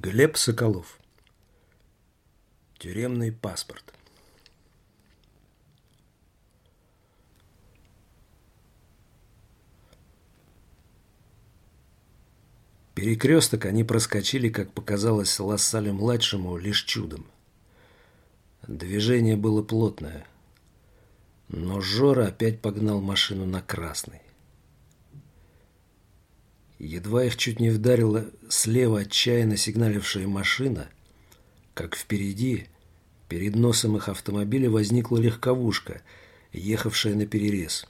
Глеб Соколов. Тюремный паспорт. Перекресток они проскочили, как показалось Лассале-младшему, лишь чудом. Движение было плотное, но Жора опять погнал машину на красный. Едва их чуть не вдарила слева отчаянно сигналившая машина, как впереди, перед носом их автомобиля возникла легковушка, ехавшая на перерез.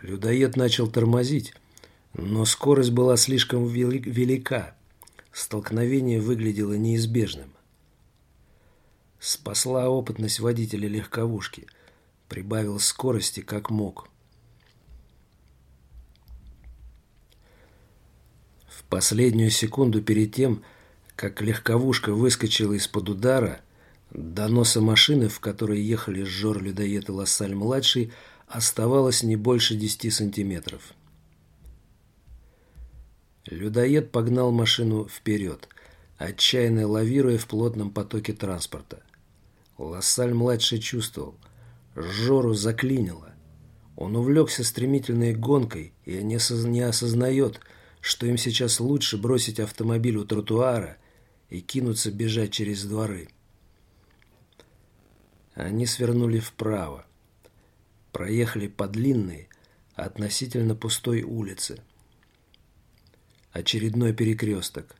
Людоед начал тормозить, но скорость была слишком велика. Столкновение выглядело неизбежным. Спасла опытность водителя легковушки. Прибавил скорости как мог. Последнюю секунду перед тем, как легковушка выскочила из-под удара, до носа машины, в которой ехали Жор-людоед и Лассаль-младший, оставалось не больше десяти сантиметров. Людоед погнал машину вперед, отчаянно лавируя в плотном потоке транспорта. Лассаль-младший чувствовал, Жору заклинило. Он увлекся стремительной гонкой и не осознает, что им сейчас лучше бросить автомобиль у тротуара и кинуться бежать через дворы. Они свернули вправо, проехали по длинной, относительно пустой улице. Очередной перекресток.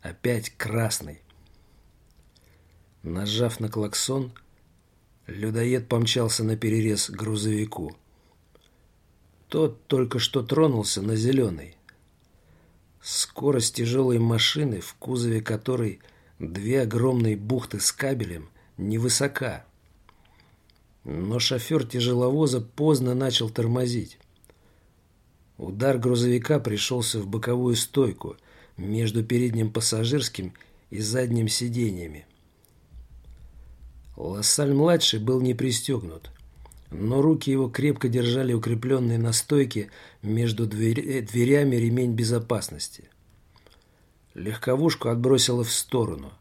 Опять красный. Нажав на клаксон, людоед помчался на перерез грузовику. Тот только что тронулся на зеленый. Скорость тяжелой машины, в кузове которой две огромные бухты с кабелем, невысока. Но шофер тяжеловоза поздно начал тормозить. Удар грузовика пришелся в боковую стойку между передним пассажирским и задним сиденьями. Лассаль-младший был не пристегнут но руки его крепко держали укрепленные на стойке между дверь, дверями ремень безопасности. Легковушку отбросило в сторону.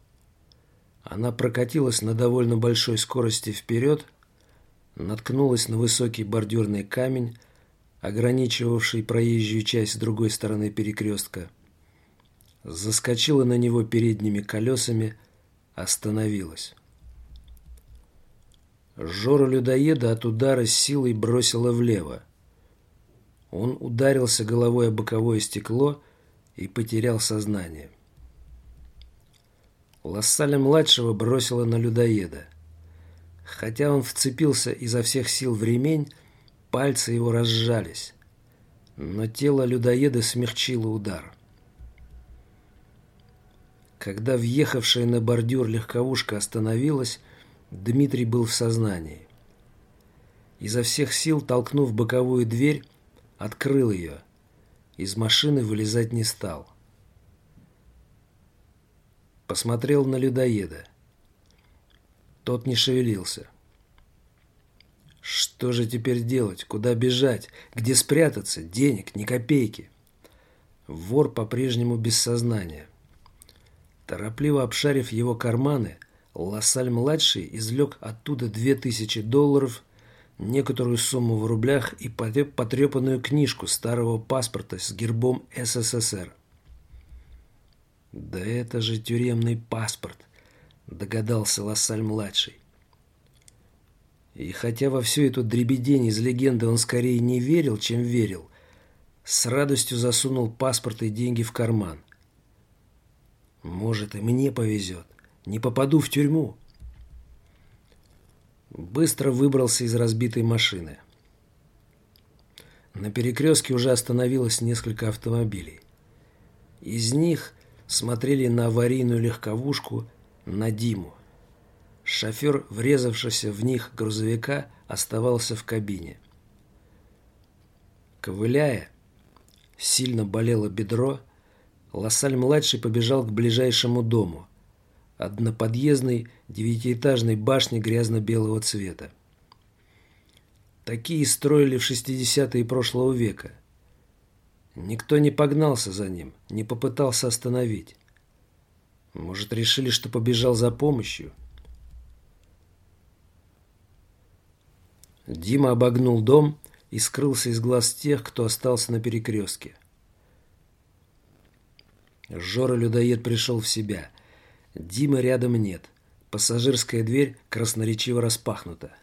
Она прокатилась на довольно большой скорости вперед, наткнулась на высокий бордюрный камень, ограничивавший проезжую часть с другой стороны перекрестка, заскочила на него передними колесами, остановилась. Жора-людоеда от удара силой бросило влево. Он ударился головой о боковое стекло и потерял сознание. Лассаля-младшего бросило на людоеда. Хотя он вцепился изо всех сил в ремень, пальцы его разжались. Но тело людоеда смягчило удар. Когда въехавшая на бордюр легковушка остановилась, Дмитрий был в сознании. Изо всех сил, толкнув боковую дверь, открыл ее. Из машины вылезать не стал. Посмотрел на людоеда. Тот не шевелился. Что же теперь делать? Куда бежать? Где спрятаться? Денег, ни копейки. Вор по-прежнему без сознания. Торопливо обшарив его карманы, Лассаль-младший извлек оттуда две тысячи долларов, некоторую сумму в рублях и потрепанную книжку старого паспорта с гербом СССР. «Да это же тюремный паспорт», — догадался Лассаль-младший. И хотя во всю эту дребедень из легенды он скорее не верил, чем верил, с радостью засунул паспорт и деньги в карман. «Может, и мне повезет. Не попаду в тюрьму. Быстро выбрался из разбитой машины. На перекрестке уже остановилось несколько автомобилей. Из них смотрели на аварийную легковушку, на Диму. Шофер, врезавшийся в них грузовика, оставался в кабине. Ковыляя, сильно болело бедро, Лассаль-младший побежал к ближайшему дому – одноподъездной девятиэтажной башни грязно-белого цвета. Такие строили в 60-е прошлого века. Никто не погнался за ним, не попытался остановить. Может, решили, что побежал за помощью? Дима обогнул дом и скрылся из глаз тех, кто остался на перекрестке. Жора-людоед пришел в себя. Димы рядом нет. Пассажирская дверь красноречиво распахнута.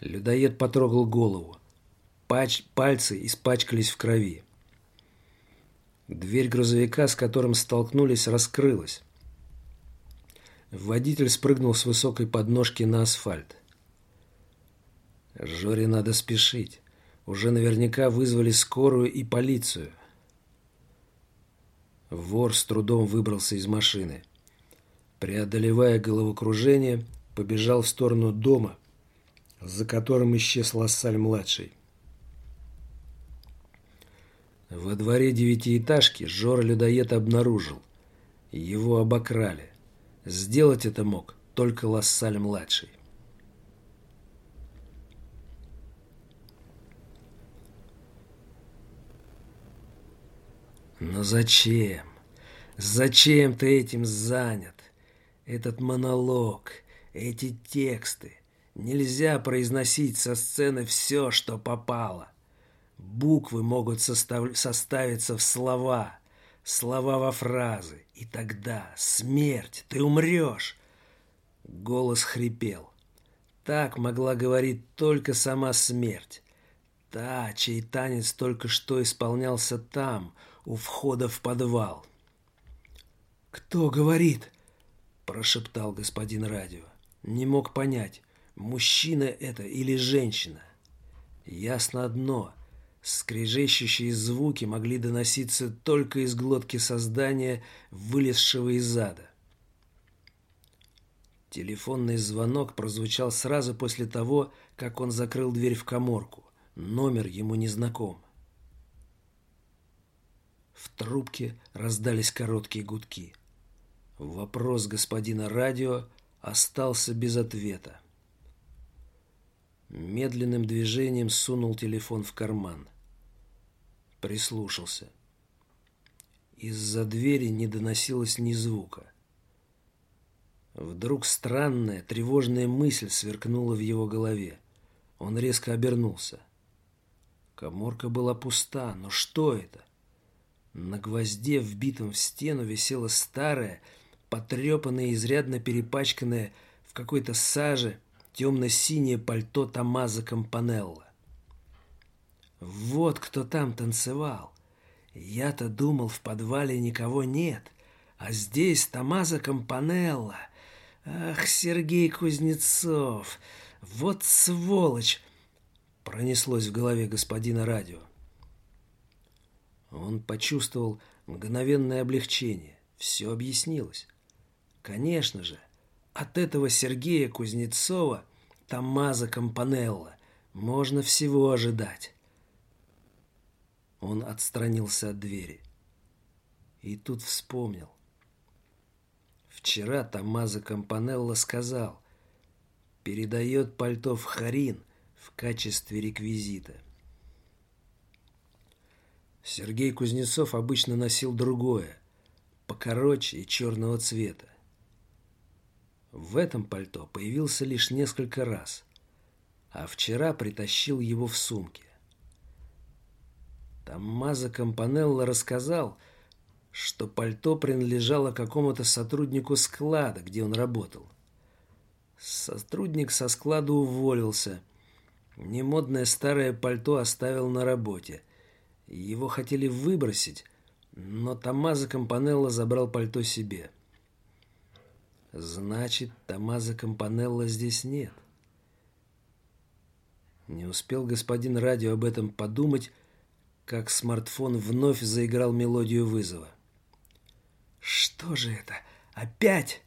Людоед потрогал голову. Пач... Пальцы испачкались в крови. Дверь грузовика, с которым столкнулись, раскрылась. Водитель спрыгнул с высокой подножки на асфальт. Жоре надо спешить. Уже наверняка вызвали скорую и полицию. Вор с трудом выбрался из машины. Преодолевая головокружение, побежал в сторону дома, за которым исчез Лассаль-младший. Во дворе девятиэтажки Жора-людоед обнаружил. Его обокрали. Сделать это мог только Лассаль-младший. Но зачем? Зачем ты этим занят? Этот монолог, эти тексты. Нельзя произносить со сцены все, что попало. Буквы могут состав... составиться в слова, слова во фразы. И тогда смерть, ты умрешь. Голос хрипел. Так могла говорить только сама смерть. Та, чей танец только что исполнялся там, у входа в подвал. «Кто говорит?» – прошептал господин радио. Не мог понять, мужчина это или женщина. Ясно одно – скрежещущие звуки могли доноситься только из глотки создания, вылезшего из ада. Телефонный звонок прозвучал сразу после того, как он закрыл дверь в коморку. Номер ему не знаком. В трубке раздались короткие гудки. Вопрос господина радио остался без ответа. Медленным движением сунул телефон в карман. Прислушался. Из-за двери не доносилось ни звука. Вдруг странная, тревожная мысль сверкнула в его голове. Он резко обернулся. Коморка была пуста, но что это? На гвозде, вбитом в стену, висело старое, потрепанное, изрядно перепачканное в какой-то саже темно-синее пальто Томазо Кампанелло. Вот кто там танцевал. Я-то думал, в подвале никого нет, а здесь Томазо Кампанелло. Ах, Сергей Кузнецов, вот сволочь! Пронеслось в голове господина радио. Он почувствовал мгновенное облегчение. Все объяснилось. Конечно же, от этого Сергея Кузнецова, Томазо Кампанелло, можно всего ожидать. Он отстранился от двери. И тут вспомнил. Вчера Томазо Кампанелло сказал, передает пальто в Харин в качестве реквизита. Сергей Кузнецов обычно носил другое, покороче и черного цвета. В этом пальто появился лишь несколько раз, а вчера притащил его в сумке. Томмазо Кампанелло рассказал, что пальто принадлежало какому-то сотруднику склада, где он работал. Сотрудник со склада уволился. Немодное старое пальто оставил на работе – его хотели выбросить, но Томазо Кампанелло забрал пальто себе. Значит, Томазо Кампанелло здесь нет. Не успел господин радио об этом подумать, как смартфон вновь заиграл мелодию вызова. Что же это? Опять?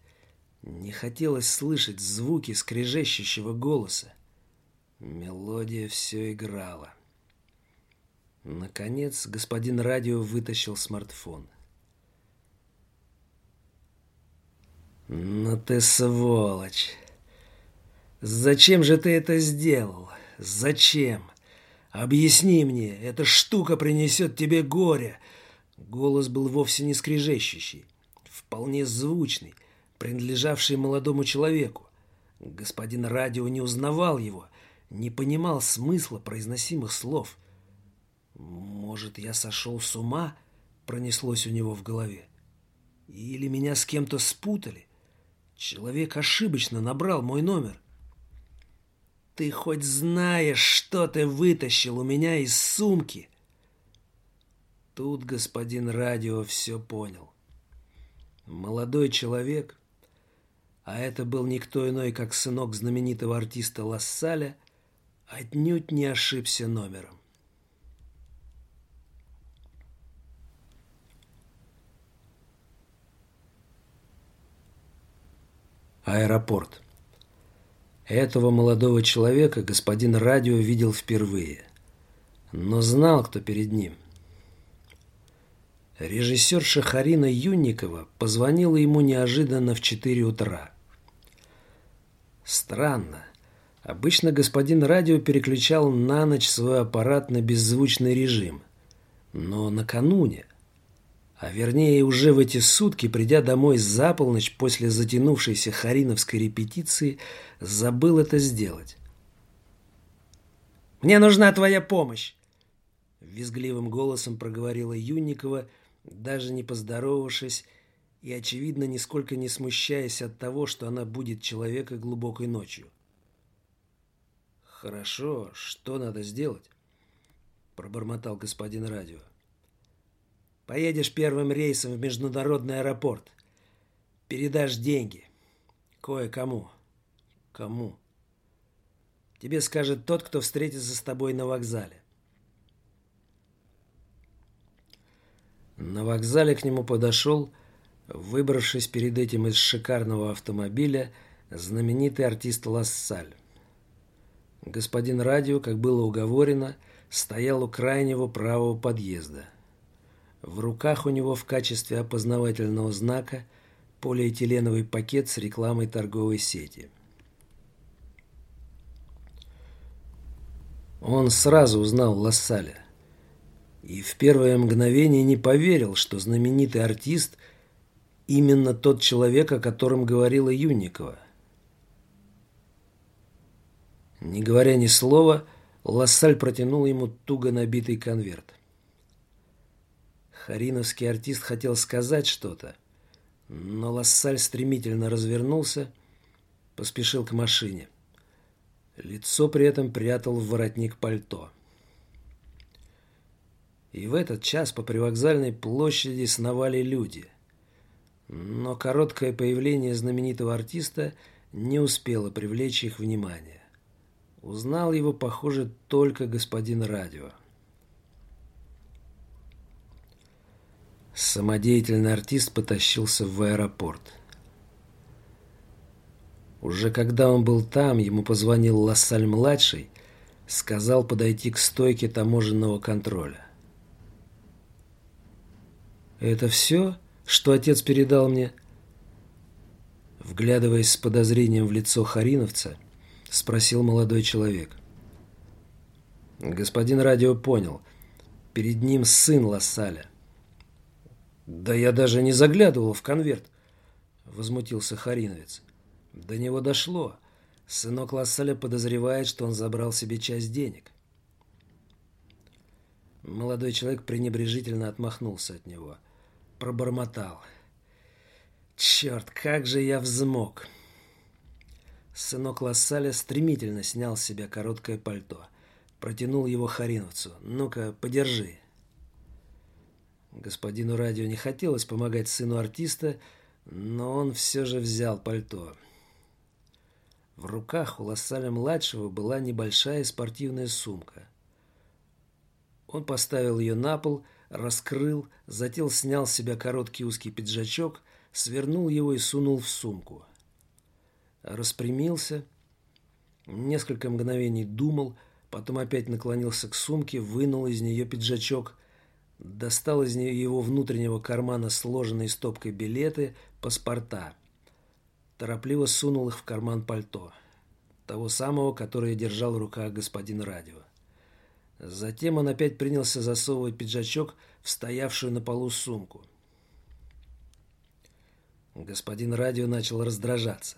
Не хотелось слышать звуки скрежещущего голоса. Мелодия все играла. Наконец, господин радио вытащил смартфон. «Ну ты сволочь! Зачем же ты это сделал? Зачем? Объясни мне, эта штука принесет тебе горе!» Голос был вовсе не скрежещущий, вполне звучный, принадлежавший молодому человеку. Господин радио не узнавал его, не понимал смысла произносимых слов. «Может, я сошел с ума?» — пронеслось у него в голове. «Или меня с кем-то спутали? Человек ошибочно набрал мой номер. Ты хоть знаешь, что ты вытащил у меня из сумки? Тут господин радио все понял. Молодой человек, а это был никто иной, как сынок знаменитого артиста Лассаля, отнюдь не ошибся номером. Аэропорт. Этого молодого человека господин радио видел впервые, но знал, кто перед ним. Режиссер Шахарина Юнникова позвонила ему неожиданно в 4 утра. Странно. Обычно господин радио переключал на ночь свой аппарат на беззвучный режим. Но накануне а вернее уже в эти сутки, придя домой за полночь после затянувшейся хариновской репетиции, забыл это сделать. «Мне нужна твоя помощь!» Визгливым голосом проговорила Юнникова, даже не поздоровавшись и, очевидно, нисколько не смущаясь от того, что она будет человека глубокой ночью. «Хорошо, что надо сделать?» пробормотал господин радио. Поедешь первым рейсом в международный аэропорт. Передашь деньги. Кое-кому. Кому? Тебе скажет тот, кто встретится с тобой на вокзале. На вокзале к нему подошел, выбравшись перед этим из шикарного автомобиля, знаменитый артист Лассаль. Господин радио, как было уговорено, стоял у крайнего правого подъезда. В руках у него в качестве опознавательного знака полиэтиленовый пакет с рекламой торговой сети. Он сразу узнал Лассаля и в первое мгновение не поверил, что знаменитый артист именно тот человек, о котором говорила Юникова. Не говоря ни слова, Лассаль протянул ему туго набитый конверт. Хариновский артист хотел сказать что-то, но Лассаль стремительно развернулся, поспешил к машине. Лицо при этом прятал в воротник пальто. И в этот час по привокзальной площади сновали люди. Но короткое появление знаменитого артиста не успело привлечь их внимание. Узнал его, похоже, только господин радио. Самодеятельный артист потащился в аэропорт. Уже когда он был там, ему позвонил Лассаль-младший, сказал подойти к стойке таможенного контроля. «Это все, что отец передал мне?» Вглядываясь с подозрением в лицо Хариновца, спросил молодой человек. Господин радио понял. Перед ним сын Лассаля. «Да я даже не заглядывал в конверт», — возмутился Хариновец. До него дошло. Сынок Лассаля подозревает, что он забрал себе часть денег. Молодой человек пренебрежительно отмахнулся от него. Пробормотал. «Черт, как же я взмок!» Сынок Лассаля стремительно снял с себя короткое пальто. Протянул его Хариновцу. «Ну-ка, подержи». Господину радио не хотелось помогать сыну артиста, но он все же взял пальто. В руках у Лассаля-младшего была небольшая спортивная сумка. Он поставил ее на пол, раскрыл, затем снял с себя короткий узкий пиджачок, свернул его и сунул в сумку. Распрямился, несколько мгновений думал, потом опять наклонился к сумке, вынул из нее пиджачок – Достал из его внутреннего кармана сложенные стопкой билеты, паспорта. Торопливо сунул их в карман пальто. Того самого, которое держал в руках господин радио. Затем он опять принялся засовывать пиджачок в стоявшую на полу сумку. Господин радио начал раздражаться.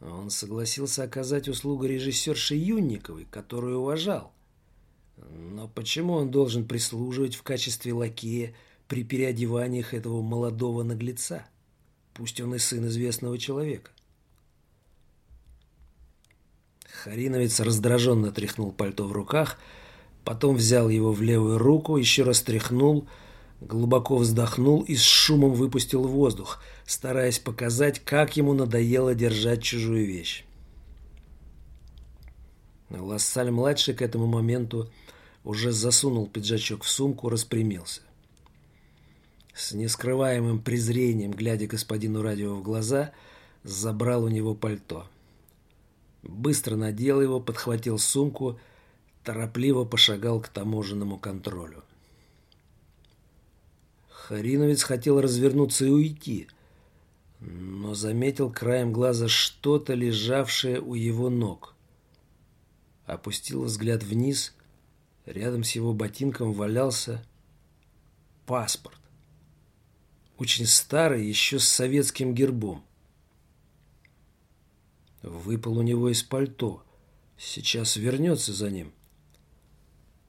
Он согласился оказать услугу режиссерши Юнниковой, которую уважал. Но почему он должен прислуживать в качестве лакея при переодеваниях этого молодого наглеца? Пусть он и сын известного человека. Хариновец раздраженно тряхнул пальто в руках, потом взял его в левую руку, еще раз тряхнул, глубоко вздохнул и с шумом выпустил воздух, стараясь показать, как ему надоело держать чужую вещь. Лассаль-младший к этому моменту уже засунул пиджачок в сумку, распрямился. С нескрываемым презрением, глядя господину радио в глаза, забрал у него пальто. Быстро надел его, подхватил сумку, торопливо пошагал к таможенному контролю. Хариновец хотел развернуться и уйти, но заметил краем глаза что-то, лежавшее у его ног. Опустил взгляд вниз, рядом с его ботинком валялся паспорт. Очень старый, еще с советским гербом. Выпал у него из пальто. Сейчас вернется за ним.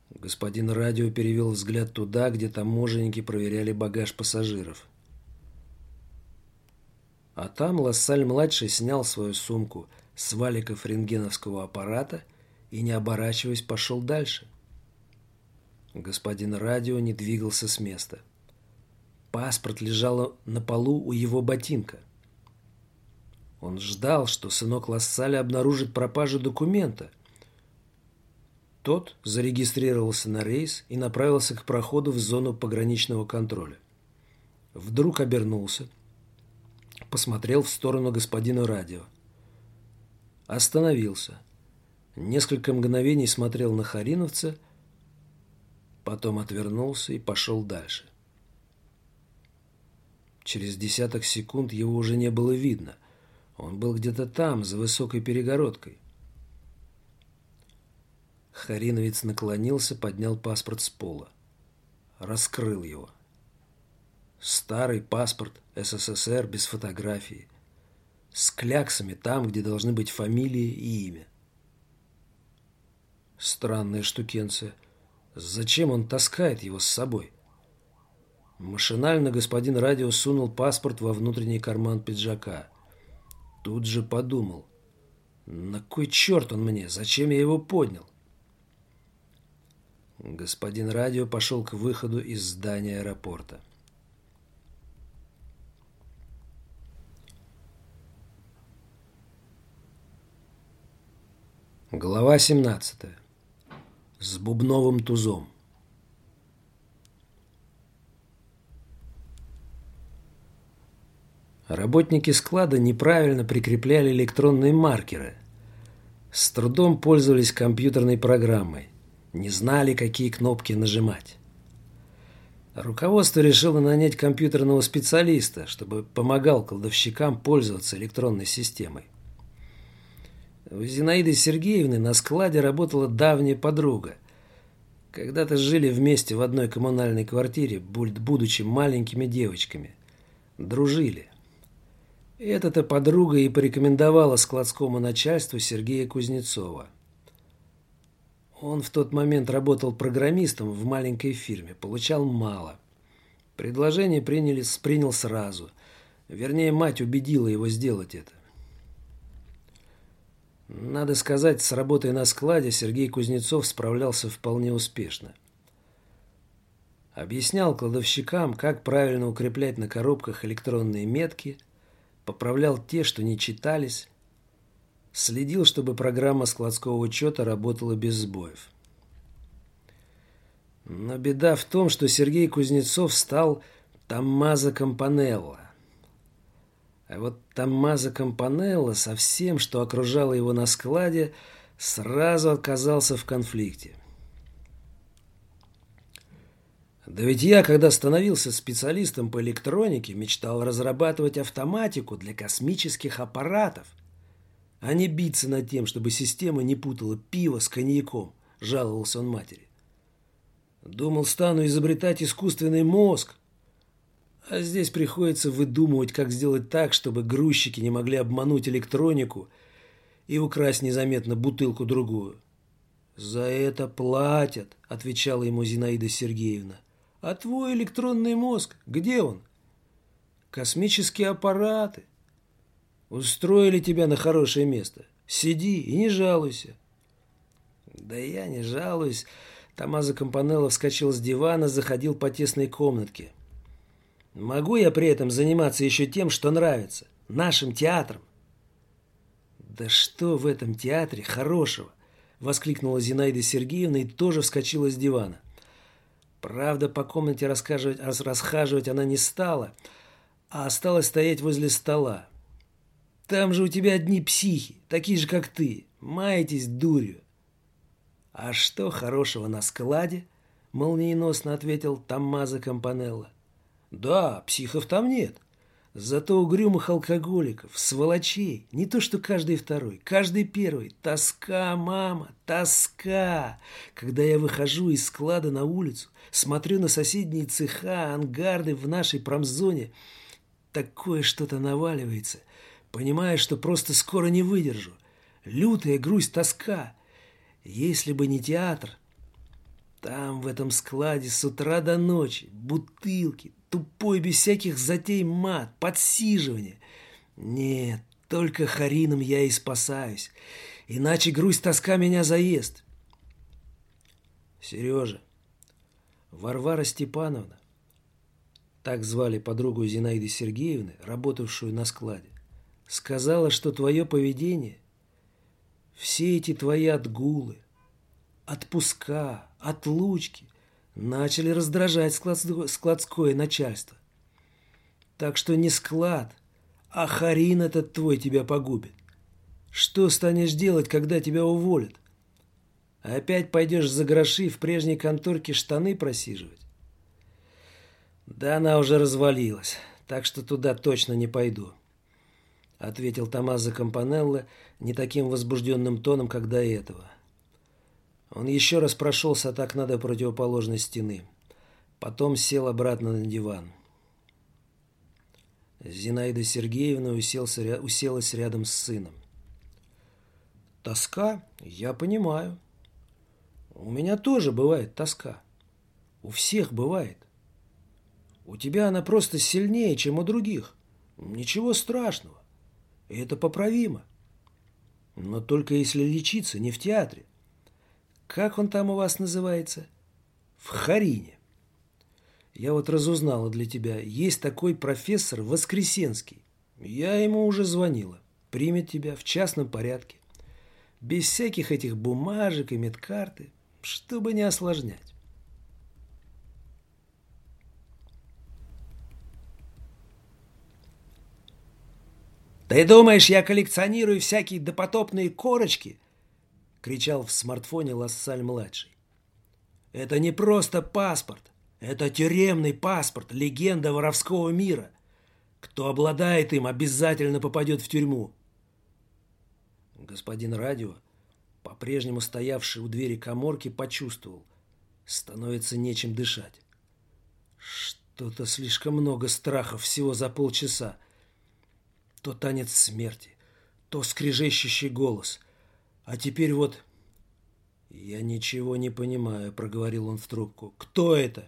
Господин радио перевел взгляд туда, где таможенники проверяли багаж пассажиров. А там Лассаль-младший снял свою сумку с валиков рентгеновского аппарата и, не оборачиваясь, пошел дальше. Господин радио не двигался с места. Паспорт лежал на полу у его ботинка. Он ждал, что сынок Лассаля обнаружит пропажу документа. Тот зарегистрировался на рейс и направился к проходу в зону пограничного контроля. Вдруг обернулся, посмотрел в сторону господина радио. Остановился. Несколько мгновений смотрел на Хариновца, потом отвернулся и пошел дальше. Через десяток секунд его уже не было видно. Он был где-то там, за высокой перегородкой. Хариновец наклонился, поднял паспорт с пола. Раскрыл его. Старый паспорт СССР без фотографии. С кляксами там, где должны быть фамилия и имя. Странная штукенция. Зачем он таскает его с собой? Машинально господин радио сунул паспорт во внутренний карман пиджака. Тут же подумал. На кой черт он мне? Зачем я его поднял? Господин радио пошел к выходу из здания аэропорта. Глава 17. С бубновым тузом. Работники склада неправильно прикрепляли электронные маркеры. С трудом пользовались компьютерной программой. Не знали, какие кнопки нажимать. Руководство решило нанять компьютерного специалиста, чтобы помогал кладовщикам пользоваться электронной системой. У Зинаиды Сергеевны на складе работала давняя подруга. Когда-то жили вместе в одной коммунальной квартире, будучи маленькими девочками. Дружили. Эта-то подруга и порекомендовала складскому начальству Сергея Кузнецова. Он в тот момент работал программистом в маленькой фирме, получал мало. Предложение приняли, принял сразу. Вернее, мать убедила его сделать это. Надо сказать, с работой на складе Сергей Кузнецов справлялся вполне успешно. Объяснял кладовщикам, как правильно укреплять на коробках электронные метки – поправлял те, что не читались, следил, чтобы программа складского учета работала без сбоев. Но беда в том, что Сергей Кузнецов стал Томмазо Компанелло. А вот Томмазо Компанелло со всем, что окружало его на складе, сразу оказался в конфликте. Да ведь я, когда становился специалистом по электронике, мечтал разрабатывать автоматику для космических аппаратов, а не биться над тем, чтобы система не путала пиво с коньяком, жаловался он матери. «Думал, стану изобретать искусственный мозг. А здесь приходится выдумывать, как сделать так, чтобы грузчики не могли обмануть электронику и украсть незаметно бутылку-другую. «За это платят», — отвечала ему Зинаида Сергеевна. «А твой электронный мозг, где он?» «Космические аппараты. Устроили тебя на хорошее место. Сиди и не жалуйся». «Да я не жалуюсь». Тамаза Компанелло вскочил с дивана, заходил по тесной комнатке. «Могу я при этом заниматься еще тем, что нравится? Нашим театром?» «Да что в этом театре хорошего?» Воскликнула Зинаида Сергеевна и тоже вскочила с дивана. Правда, по комнате расхаживать она не стала, а осталась стоять возле стола. Там же у тебя одни психи, такие же, как ты. Маетесь дурью. А что хорошего на складе? Молниеносно ответил Таммазо Кампанелло. Да, психов там нет. Зато угрюмых алкоголиков, сволочей, не то что каждый второй, каждый первый. Тоска, мама, тоска. Когда я выхожу из склада на улицу, смотрю на соседние цеха, ангарды в нашей промзоне, такое что-то наваливается. Понимаю, что просто скоро не выдержу. Лютая грусть, тоска. Если бы не театр, там, в этом складе, с утра до ночи, бутылки, Тупой, без всяких затей мат, подсиживания. Нет, только Харином я и спасаюсь. Иначе грусть тоска меня заест. Сережа, Варвара Степановна, так звали подругу Зинаиды Сергеевны, работавшую на складе, сказала, что твое поведение, все эти твои отгулы, отпуска, отлучки, начали раздражать складское начальство. Так что не склад, а Харин этот твой тебя погубит. Что станешь делать, когда тебя уволят? Опять пойдешь за гроши в прежней конторке штаны просиживать? Да она уже развалилась, так что туда точно не пойду. Ответил Томазо Компанелло не таким возбужденным тоном, как до этого. Он еще раз прошелся от окна до противоположной стены. Потом сел обратно на диван. Зинаида Сергеевна уселся, уселась рядом с сыном. «Тоска? Я понимаю. У меня тоже бывает тоска. У всех бывает. У тебя она просто сильнее, чем у других. Ничего страшного. И это поправимо. Но только если лечиться не в театре. Как он там у вас называется? В Харине. Я вот разузнала для тебя. Есть такой профессор Воскресенский. Я ему уже звонила. Примет тебя в частном порядке. Без всяких этих бумажек и медкарты, чтобы не осложнять. «Ты думаешь, я коллекционирую всякие допотопные корочки?» Кричал в смартфоне Лассаль-младший. «Это не просто паспорт. Это тюремный паспорт, легенда воровского мира. Кто обладает им, обязательно попадет в тюрьму». Господин радио, по-прежнему стоявший у двери коморки, почувствовал. Становится нечем дышать. Что-то слишком много страхов всего за полчаса. То танец смерти, то скрежещущий голос — а теперь вот... Я ничего не понимаю, проговорил он в трубку. Кто это?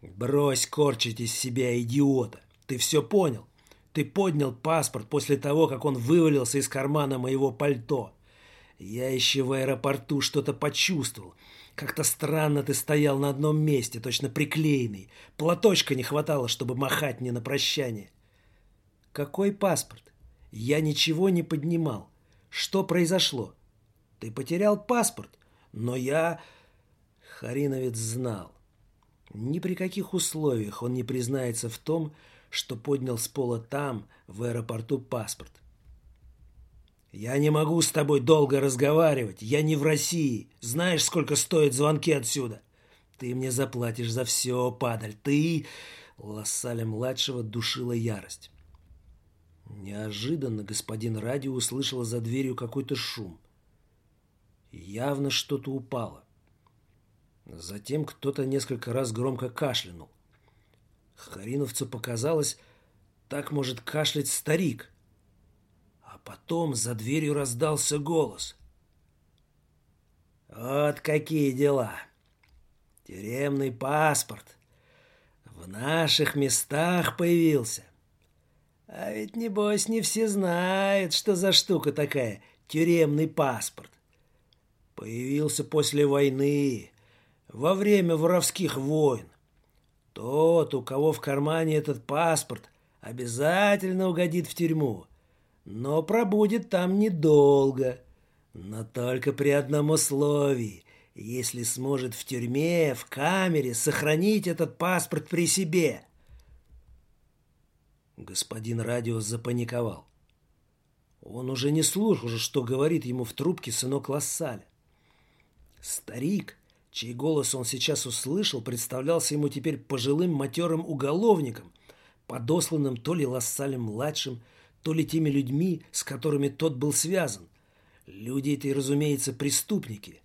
Брось корчить из себя идиота. Ты все понял? Ты поднял паспорт после того, как он вывалился из кармана моего пальто. Я еще в аэропорту что-то почувствовал. Как-то странно ты стоял на одном месте, точно приклеенный. Платочка не хватало, чтобы махать мне на прощание. Какой паспорт? Я ничего не поднимал. Что произошло? Ты потерял паспорт, но я...» Хариновец знал. Ни при каких условиях он не признается в том, что поднял с пола там, в аэропорту, паспорт. «Я не могу с тобой долго разговаривать. Я не в России. Знаешь, сколько стоят звонки отсюда? Ты мне заплатишь за все, падаль. Ты...» Лассаля-младшего душила ярость. Неожиданно господин радио услышал за дверью какой-то шум. Явно что-то упало. Затем кто-то несколько раз громко кашлянул. Хариновцу показалось, так может кашлять старик. А потом за дверью раздался голос. «Вот какие дела! Тюремный паспорт в наших местах появился. А ведь, небось, не все знают, что за штука такая тюремный паспорт. Появился после войны, во время воровских войн. Тот, у кого в кармане этот паспорт, обязательно угодит в тюрьму, но пробудет там недолго, но только при одном условии, если сможет в тюрьме, в камере сохранить этот паспорт при себе. Господин радио запаниковал. Он уже не слушал, что говорит ему в трубке сынок Лассаля. Старик, чей голос он сейчас услышал, представлялся ему теперь пожилым матерым уголовником, подосланным то ли Лассалем-младшим, то ли теми людьми, с которыми тот был связан. Люди эти, разумеется, преступники.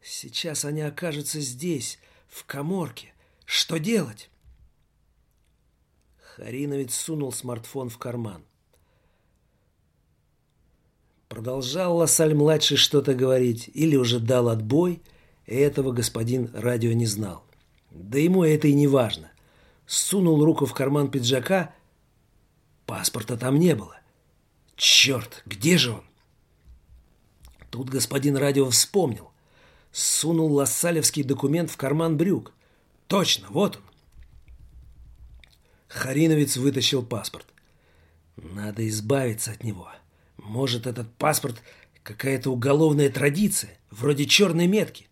Сейчас они окажутся здесь, в коморке. Что делать? Хариновец сунул смартфон в карман. Продолжал Лассаль-младший что-то говорить или уже дал отбой, этого господин радио не знал. Да ему это и не важно. Сунул руку в карман пиджака, паспорта там не было. Черт, где же он? Тут господин радио вспомнил. Сунул лассалевский документ в карман брюк. Точно, вот он. Хариновец вытащил паспорт. Надо избавиться от него. Может, этот паспорт какая-то уголовная традиция, вроде черной метки.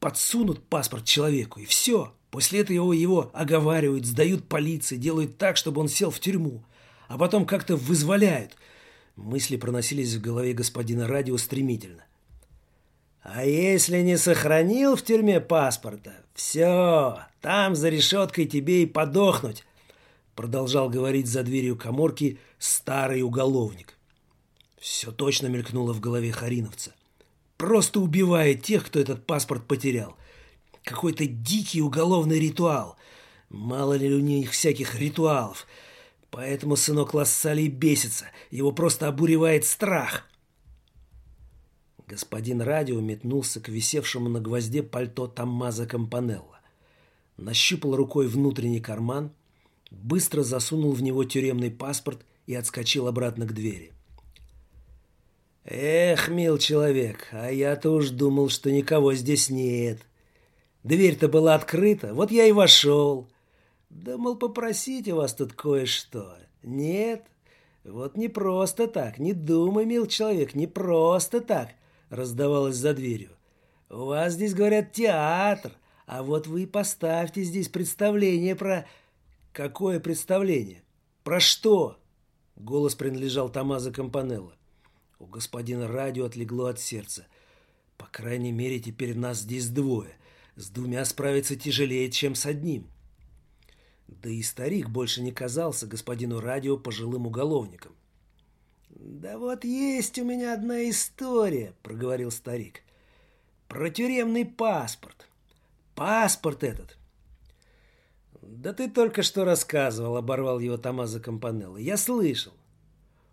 Подсунут паспорт человеку, и все. После этого его, его оговаривают, сдают полиции, делают так, чтобы он сел в тюрьму. А потом как-то вызволяют. Мысли проносились в голове господина радио стремительно. А если не сохранил в тюрьме паспорта, все, там за решеткой тебе и подохнуть, продолжал говорить за дверью коморки старый уголовник. Все точно мелькнуло в голове Хариновца. Просто убивает тех, кто этот паспорт потерял. Какой-то дикий уголовный ритуал. Мало ли у них всяких ритуалов. Поэтому сынок Лассали бесится. Его просто обуревает страх. Господин радио метнулся к висевшему на гвозде пальто Томмазо Кампанелло. Нащупал рукой внутренний карман, быстро засунул в него тюремный паспорт и отскочил обратно к двери. «Эх, мил человек, а я-то уж думал, что никого здесь нет. Дверь-то была открыта, вот я и вошел. Думал попросить у вас тут кое-что. Нет, вот не просто так, не думай, мил человек, не просто так раздавалось за дверью. «У вас здесь, говорят, театр, а вот вы поставьте здесь представление про...» «Какое представление? Про что?» Голос принадлежал Томазо Кампанелло. У господина радио отлегло от сердца. «По крайней мере, теперь нас здесь двое. С двумя справиться тяжелее, чем с одним». Да и старик больше не казался господину радио пожилым уголовником. «Да вот есть у меня одна история», — проговорил старик. «Про тюремный паспорт. Паспорт этот». «Да ты только что рассказывал», — оборвал его Томазо Кампанелло. «Я слышал».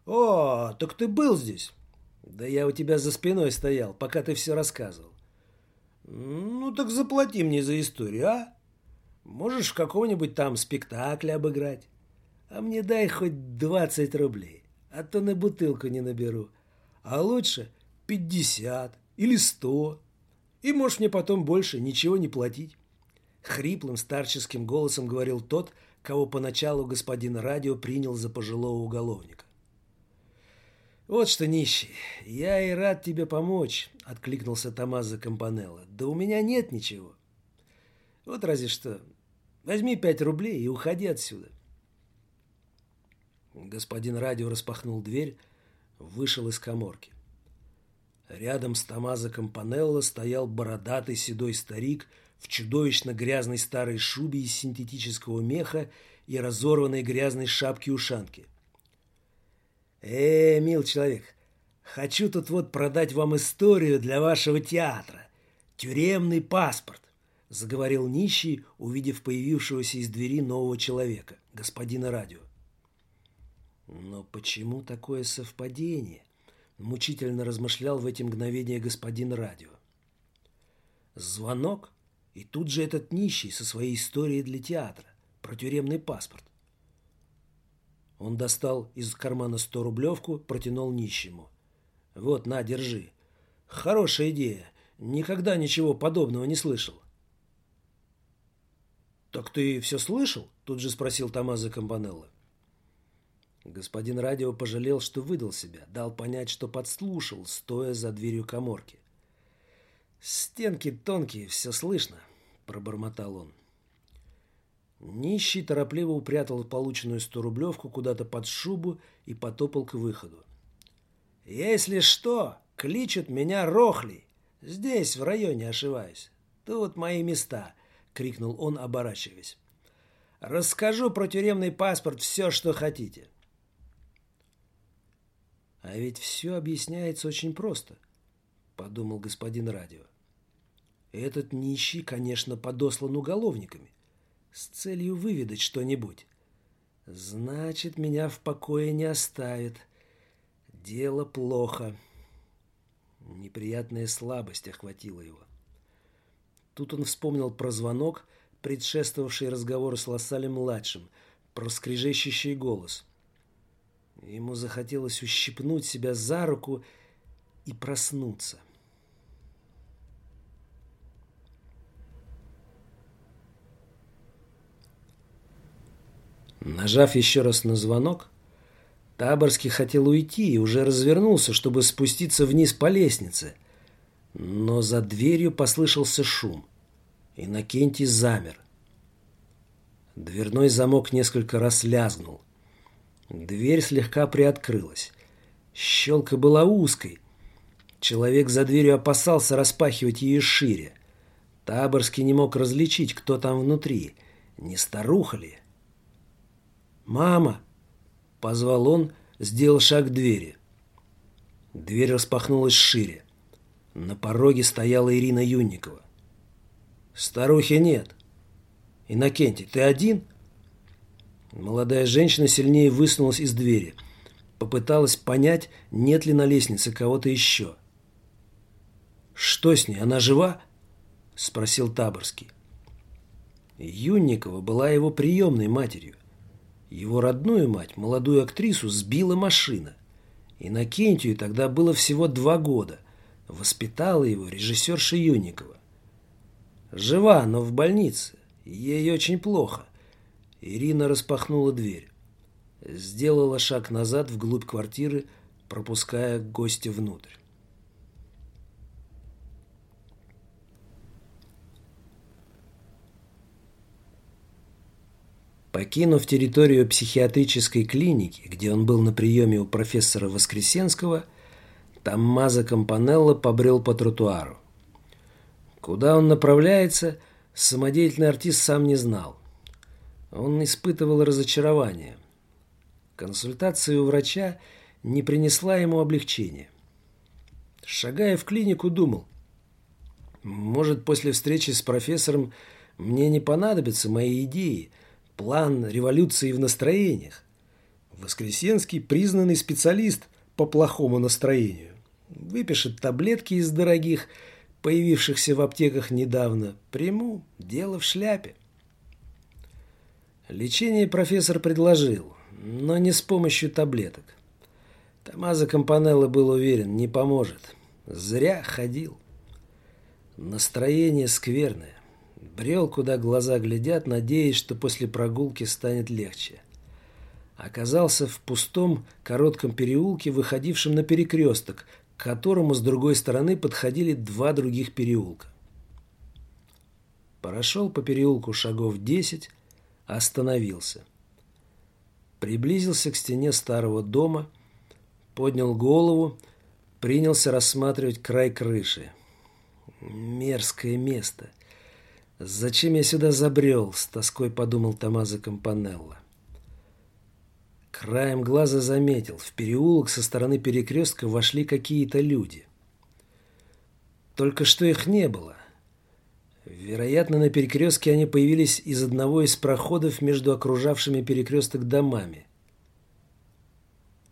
«О, так ты был здесь?» «Да я у тебя за спиной стоял, пока ты все рассказывал». «Ну так заплати мне за историю, а? Можешь в каком-нибудь там спектакле обыграть. А мне дай хоть двадцать рублей» а то на бутылку не наберу. А лучше пятьдесят или сто. И можешь мне потом больше ничего не платить. Хриплым старческим голосом говорил тот, кого поначалу господин радио принял за пожилого уголовника. «Вот что, нищий, я и рад тебе помочь», — откликнулся Томазо Кампанелло. «Да у меня нет ничего. Вот разве что. Возьми пять рублей и уходи отсюда. Господин радио распахнул дверь, вышел из коморки. Рядом с Томазо Кампанелло стоял бородатый седой старик в чудовищно грязной старой шубе из синтетического меха и разорванной грязной шапке-ушанки. «Э, мил человек, хочу тут вот продать вам историю для вашего театра. Тюремный паспорт, заговорил нищий, увидев появившегося из двери нового человека, господина радио. Но почему такое совпадение? Мучительно размышлял в эти мгновения господин радио. Звонок, и тут же этот нищий со своей историей для театра про тюремный паспорт. Он достал из кармана сто рублевку, протянул нищему. «Вот, на, держи. Хорошая идея. Никогда ничего подобного не слышал». «Так ты все слышал?» – тут же спросил Томазо Кампанелло. Господин радио пожалел, что выдал себя, дал понять, что подслушал, стоя за дверью коморки. «Стенки тонкие, все слышно», – пробормотал он. Нищий торопливо упрятал полученную сторублевку куда-то под шубу и потопал к выходу. «Если что, кличут меня Рохлей. Здесь, в районе, ошиваюсь. Тут мои места», — крикнул он, оборачиваясь. «Расскажу про тюремный паспорт все, что хотите». «А ведь все объясняется очень просто», — подумал господин радио. «Этот нищий, конечно, подослан уголовниками с целью выведать что-нибудь. Значит, меня в покое не оставит. Дело плохо. Неприятная слабость охватила его. Тут он вспомнил про звонок, предшествовавший разговору с Лассалем-младшим, про скрежещущий голос. Ему захотелось ущипнуть себя за руку и проснуться. Нажав еще раз на звонок, Таборский хотел уйти и уже развернулся, чтобы спуститься вниз по лестнице. Но за дверью послышался шум. Иннокентий замер. Дверной замок несколько раз лязгнул. Дверь слегка приоткрылась. Щелка была узкой. Человек за дверью опасался распахивать ее шире. Таборский не мог различить, кто там внутри. Не старуха ли? «Мама!» – позвал он, сделал шаг к двери. Дверь распахнулась шире. На пороге стояла Ирина Юнникова. «Старухи нет. Иннокентий, ты один?» Молодая женщина сильнее высунулась из двери. Попыталась понять, нет ли на лестнице кого-то еще. «Что с ней? Она жива?» – спросил Таборский. Юнникова была его приемной матерью. Его родную мать, молодую актрису, сбила машина. Иннокентию тогда было всего два года. Воспитала его режиссерша Юникова. Жива, но в больнице. Ей очень плохо. Ирина распахнула дверь. Сделала шаг назад вглубь квартиры, пропуская гостя внутрь. Покинув территорию психиатрической клиники, где он был на приеме у профессора Воскресенского, Томмазо Кампанелло побрел по тротуару. Куда он направляется, самодеятельный артист сам не знал. Он испытывал разочарование. Консультация у врача не принесла ему облегчения. Шагая в клинику, думал, может, после встречи с профессором мне не понадобятся мои идеи, план революции в настроениях. Воскресенский признанный специалист по плохому настроению. Выпишет таблетки из дорогих, появившихся в аптеках недавно. Приму, дело в шляпе. Лечение профессор предложил, но не с помощью таблеток. Томазо Кампанелло был уверен, не поможет. Зря ходил. Настроение скверное. Брел, куда глаза глядят, надеясь, что после прогулки станет легче. Оказался в пустом, коротком переулке, выходившем на перекресток, к которому с другой стороны подходили два других переулка. Прошел по переулку шагов десять, остановился. Приблизился к стене старого дома, поднял голову, принялся рассматривать край крыши. Мерзкое место. «Зачем я сюда забрел?» – с тоской подумал Томазо Кампанелло. Краем глаза заметил, в переулок со стороны перекрестка вошли какие-то люди. Только что их не было. Вероятно, на перекрестке они появились из одного из проходов между окружавшими перекресток домами.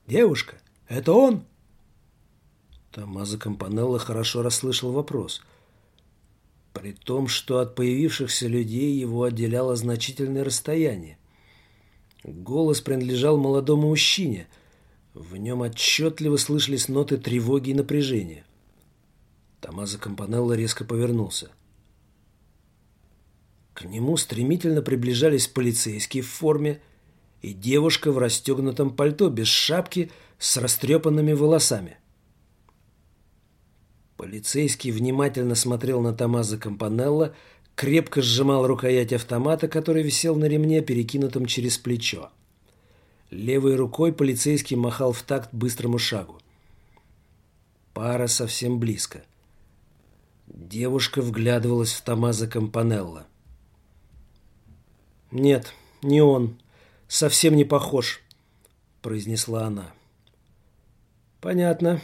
«Девушка, это он?» Томазо Кампанелло хорошо расслышал вопрос. При том, что от появившихся людей его отделяло значительное расстояние. Голос принадлежал молодому мужчине. В нем отчетливо слышались ноты тревоги и напряжения. Томазо Кампанелло резко повернулся. К нему стремительно приближались полицейские в форме и девушка в расстегнутом пальто без шапки с растрепанными волосами. Полицейский внимательно смотрел на Томазо Кампанелло, крепко сжимал рукоять автомата, который висел на ремне, перекинутом через плечо. Левой рукой полицейский махал в такт быстрому шагу. Пара совсем близко. Девушка вглядывалась в Томазо Кампанелло. «Нет, не он. Совсем не похож», — произнесла она. «Понятно».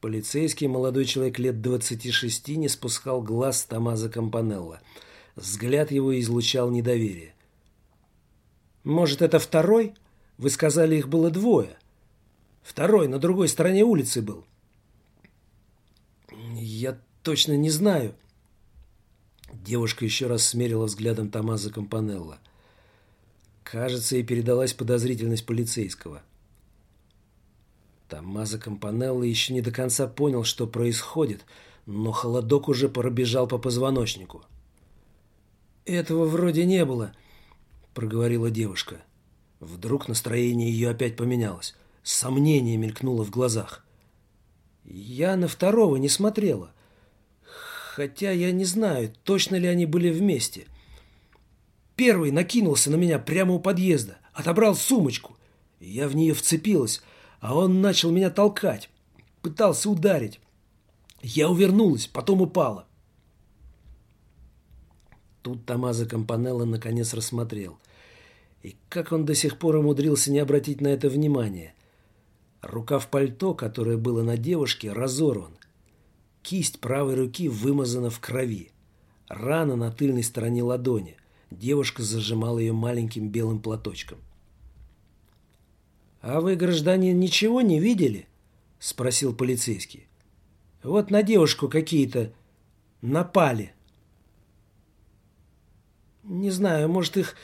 Полицейский молодой человек лет 26 не спускал глаз с Томазо Кампанелло. Взгляд его излучал недоверие. «Может, это второй? Вы сказали, их было двое. Второй на другой стороне улицы был». «Я точно не знаю», Девушка еще раз смерила взглядом Томазо Кампанелло. Кажется, ей передалась подозрительность полицейского. Томазо Кампанелло еще не до конца понял, что происходит, но холодок уже пробежал по позвоночнику. «Этого вроде не было», — проговорила девушка. Вдруг настроение ее опять поменялось. Сомнение мелькнуло в глазах. «Я на второго не смотрела. Хотя я не знаю, точно ли они были вместе. Первый накинулся на меня прямо у подъезда, отобрал сумочку. Я в нее вцепилась, а он начал меня толкать. Пытался ударить. Я увернулась, потом упала. Тут Томазо Кампанелло наконец рассмотрел. И как он до сих пор умудрился не обратить на это внимания. Рукав пальто, которое было на девушке, разорван. Кисть правой руки вымазана в крови. Рана на тыльной стороне ладони. Девушка зажимала ее маленьким белым платочком. «А вы, гражданин, ничего не видели?» – спросил полицейский. «Вот на девушку какие-то напали». «Не знаю, может, их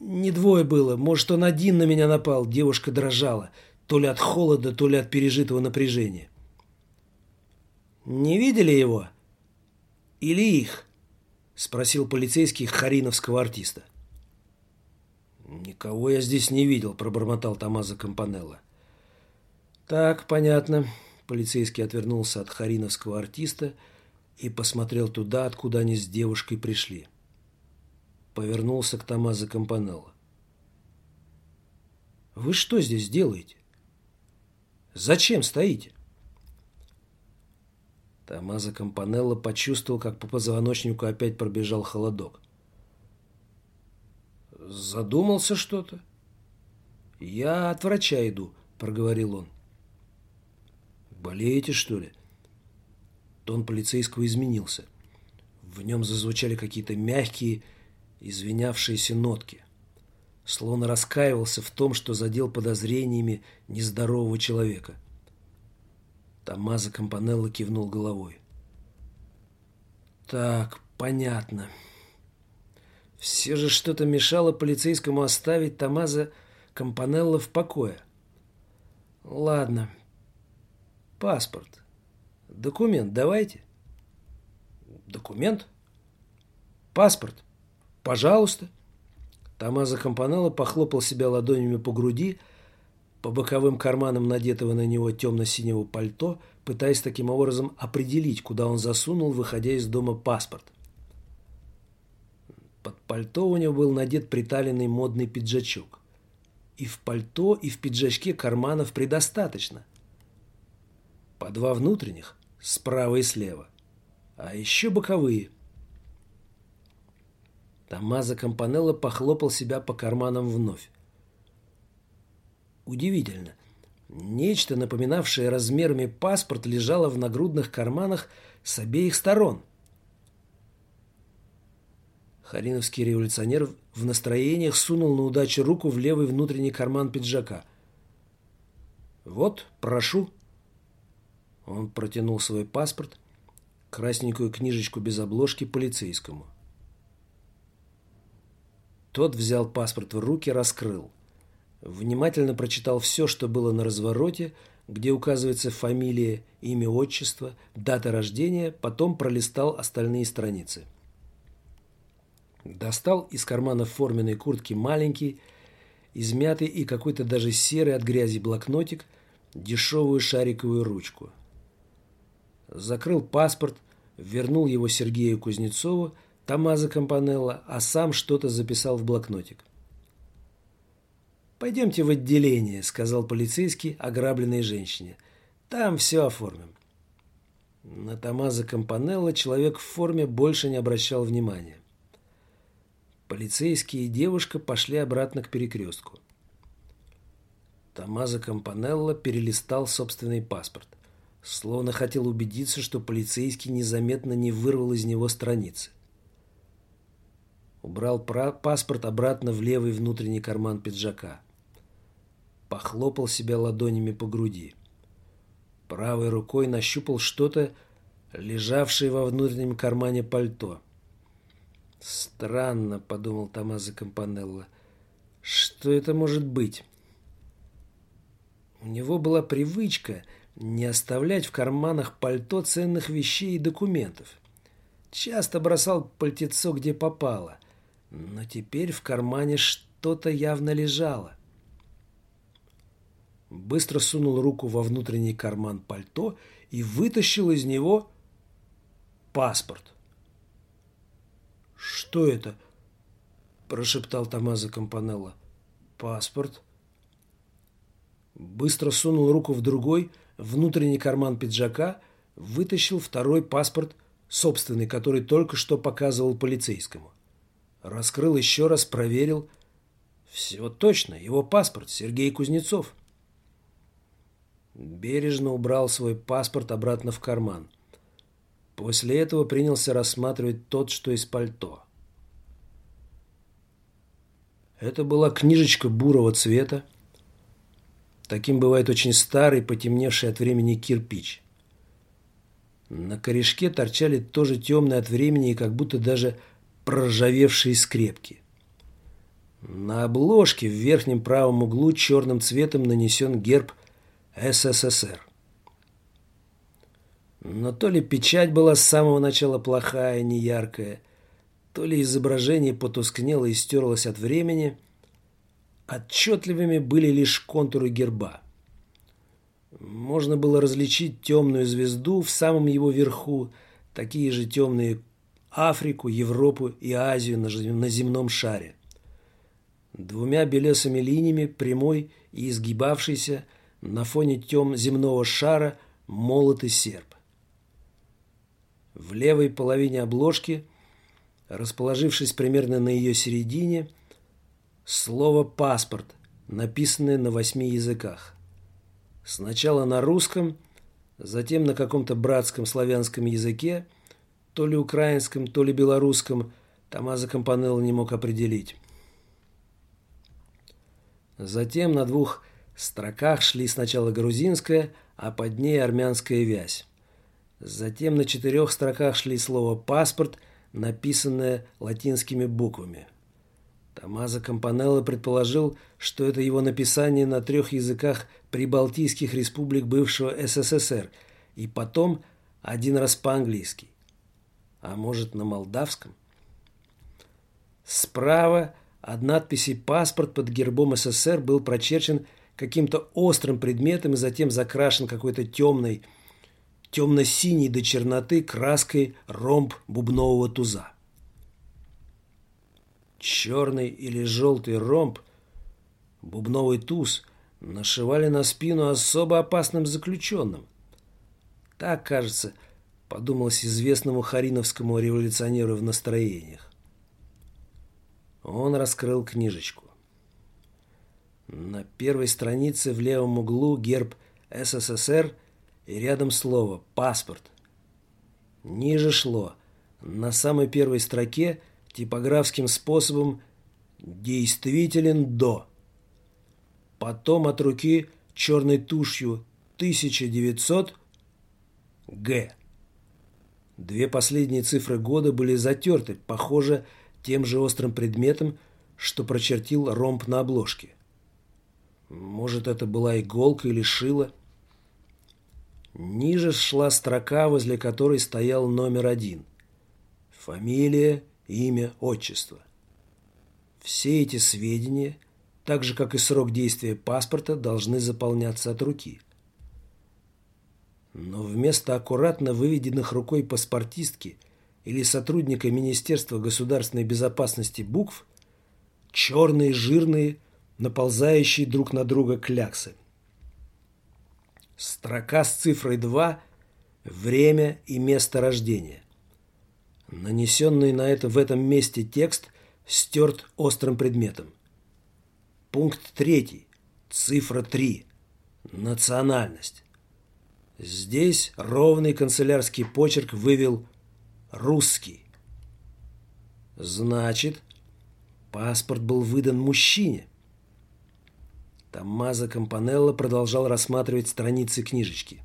не двое было. Может, он один на меня напал». Девушка дрожала, то ли от холода, то ли от пережитого напряжения. «Не видели его? Или их?» – спросил полицейский хариновского артиста. «Никого я здесь не видел», – пробормотал Томазо Кампанелло. «Так, понятно». Полицейский отвернулся от хариновского артиста и посмотрел туда, откуда они с девушкой пришли. Повернулся к Томазо Кампанелло. «Вы что здесь делаете? Зачем стоите?» Томазо Кампанелло почувствовал, как по позвоночнику опять пробежал холодок. «Задумался что-то?» «Я от врача иду», — проговорил он. «Болеете, что ли?» Тон полицейского изменился. В нем зазвучали какие-то мягкие, извинявшиеся нотки. Словно раскаивался в том, что задел подозрениями нездорового человека. Томазо Кампанелло кивнул головой. «Так, понятно. Все же что-то мешало полицейскому оставить Томазо Кампанелло в покое. Ладно. Паспорт. Документ давайте». «Документ? Паспорт? Пожалуйста». Томазо Кампанелло похлопал себя ладонями по груди, по боковым карманам надетого на него темно-синего пальто, пытаясь таким образом определить, куда он засунул, выходя из дома паспорт. Под пальто у него был надет приталенный модный пиджачок. И в пальто, и в пиджачке карманов предостаточно. По два внутренних, справа и слева. А еще боковые. Томазо Кампанелло похлопал себя по карманам вновь. Удивительно. Нечто, напоминавшее размерами паспорт, лежало в нагрудных карманах с обеих сторон. Хариновский революционер в настроениях сунул на удачу руку в левый внутренний карман пиджака. «Вот, прошу». Он протянул свой паспорт, красненькую книжечку без обложки полицейскому. Тот взял паспорт в руки, раскрыл. Внимательно прочитал все, что было на развороте, где указывается фамилия, имя, отчество, дата рождения, потом пролистал остальные страницы. Достал из кармана форменной куртки маленький, измятый и какой-то даже серый от грязи блокнотик, дешевую шариковую ручку. Закрыл паспорт, вернул его Сергею Кузнецову, Томазо Компанелло, а сам что-то записал в блокнотик. «Пойдемте в отделение», — сказал полицейский ограбленной женщине. «Там все оформим». На Томазо Компанелло человек в форме больше не обращал внимания. Полицейские и девушка пошли обратно к перекрестку. Томазо Компанелло перелистал собственный паспорт. Словно хотел убедиться, что полицейский незаметно не вырвал из него страницы. Убрал паспорт обратно в левый внутренний карман пиджака. Похлопал себя ладонями по груди. Правой рукой нащупал что-то, лежавшее во внутреннем кармане пальто. «Странно», — подумал Томазо Компанелло. «Что это может быть?» У него была привычка не оставлять в карманах пальто ценных вещей и документов. Часто бросал пальтецо где попало, но теперь в кармане что-то явно лежало. Быстро сунул руку во внутренний карман пальто и вытащил из него паспорт. «Что это?» – прошептал Томазо Компанелло. «Паспорт». Быстро сунул руку в другой, внутренний карман пиджака, вытащил второй паспорт, собственный, который только что показывал полицейскому. Раскрыл еще раз, проверил. Все точно, его паспорт, Сергей Кузнецов. Бережно убрал свой паспорт обратно в карман – После этого принялся рассматривать тот, что из пальто. Это была книжечка бурого цвета. Таким бывает очень старый, потемневший от времени кирпич. На корешке торчали тоже темные от времени и как будто даже проржавевшие скрепки. На обложке в верхнем правом углу черным цветом нанесен герб СССР. Но то ли печать была с самого начала плохая, неяркая, то ли изображение потускнело и стерлось от времени, отчетливыми были лишь контуры герба. Можно было различить темную звезду в самом его верху, такие же темные Африку, Европу и Азию на земном шаре. Двумя белесыми линиями, прямой и изгибавшейся, на фоне тем земного шара молот и серп. В левой половине обложки, расположившись примерно на ее середине, слово «паспорт», написанное на восьми языках. Сначала на русском, затем на каком-то братском славянском языке, то ли украинском, то ли белорусском, Томазо Компанелло не мог определить. Затем на двух строках шли сначала грузинская, а под ней армянская вязь. Затем на четырех строках шли слово «паспорт», написанное латинскими буквами. Томазо Компанелло предположил, что это его написание на трех языках прибалтийских республик бывшего СССР и потом один раз по-английски. А может, на молдавском? Справа от надписи «Паспорт» под гербом СССР был прочерчен каким-то острым предметом и затем закрашен какой-то темной, темно-синий до черноты краской ромб бубнового туза. Черный или желтый ромб, бубновый туз, нашивали на спину особо опасным заключенным. Так, кажется, подумалось известному хариновскому революционеру в настроениях. Он раскрыл книжечку. На первой странице в левом углу герб СССР и рядом слово «паспорт». Ниже шло. На самой первой строке типографским способом действителен до. Потом от руки черной тушью 1900 Г. Две последние цифры года были затерты, похоже, тем же острым предметом, что прочертил ромб на обложке. Может, это была иголка или шило? Ниже шла строка, возле которой стоял номер один. Фамилия, имя, отчество. Все эти сведения, так же как и срок действия паспорта, должны заполняться от руки. Но вместо аккуратно выведенных рукой паспортистки или сотрудника Министерства государственной безопасности букв, черные, жирные, наползающие друг на друга кляксы. Строка с цифрой 2 – время и место рождения. Нанесенный на это в этом месте текст стерт острым предметом. Пункт 3. Цифра 3. Национальность. Здесь ровный канцелярский почерк вывел «русский». Значит, паспорт был выдан мужчине. Томмазо Кампанелло продолжал рассматривать страницы книжечки.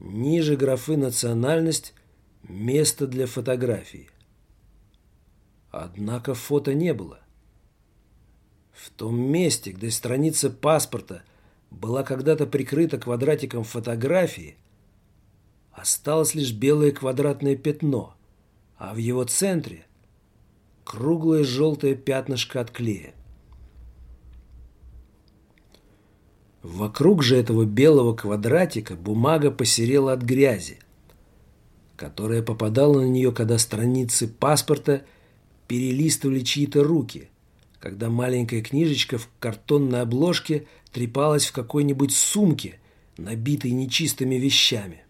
Ниже графы «Национальность» – место для фотографии. Однако фото не было. В том месте, где страница паспорта была когда-то прикрыта квадратиком фотографии, осталось лишь белое квадратное пятно, а в его центре – круглое желтое пятнышко от клея. Вокруг же этого белого квадратика бумага посерела от грязи, которая попадала на нее, когда страницы паспорта перелистывали чьи-то руки, когда маленькая книжечка в картонной обложке трепалась в какой-нибудь сумке, набитой нечистыми вещами.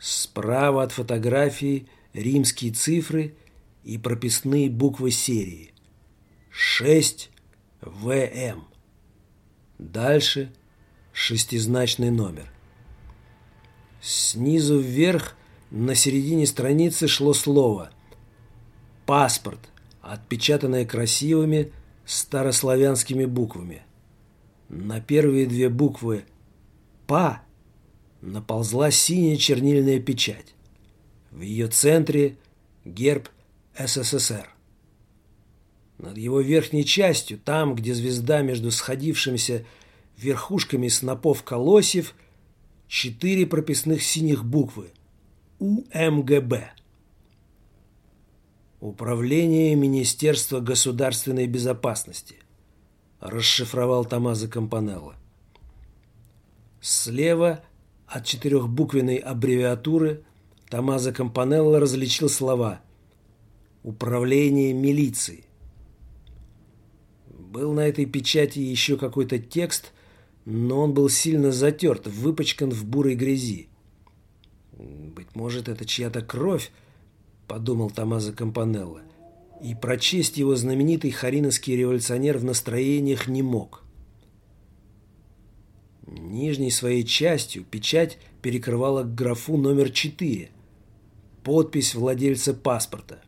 Справа от фотографии римские цифры и прописные буквы серии. 6 ВМ. Дальше шестизначный номер. Снизу вверх на середине страницы шло слово «Паспорт», отпечатанное красивыми старославянскими буквами. На первые две буквы «Па» наползла синяя чернильная печать. В ее центре герб СССР. Над его верхней частью, там, где звезда между сходившимися верхушками снопов колосьев, четыре прописных синих буквы УМГБ. Управление Министерства государственной безопасности, расшифровал Томазо Кампанелло. Слева от четырехбуквенной аббревиатуры Томазо Кампанелло различил слова «Управление милицией». Был на этой печати еще какой-то текст, но он был сильно затерт, выпачкан в бурой грязи. «Быть может, это чья-то кровь?» – подумал Томазо Кампанелло. И прочесть его знаменитый хариновский революционер в настроениях не мог. Нижней своей частью печать перекрывала графу номер 4, подпись владельца паспорта.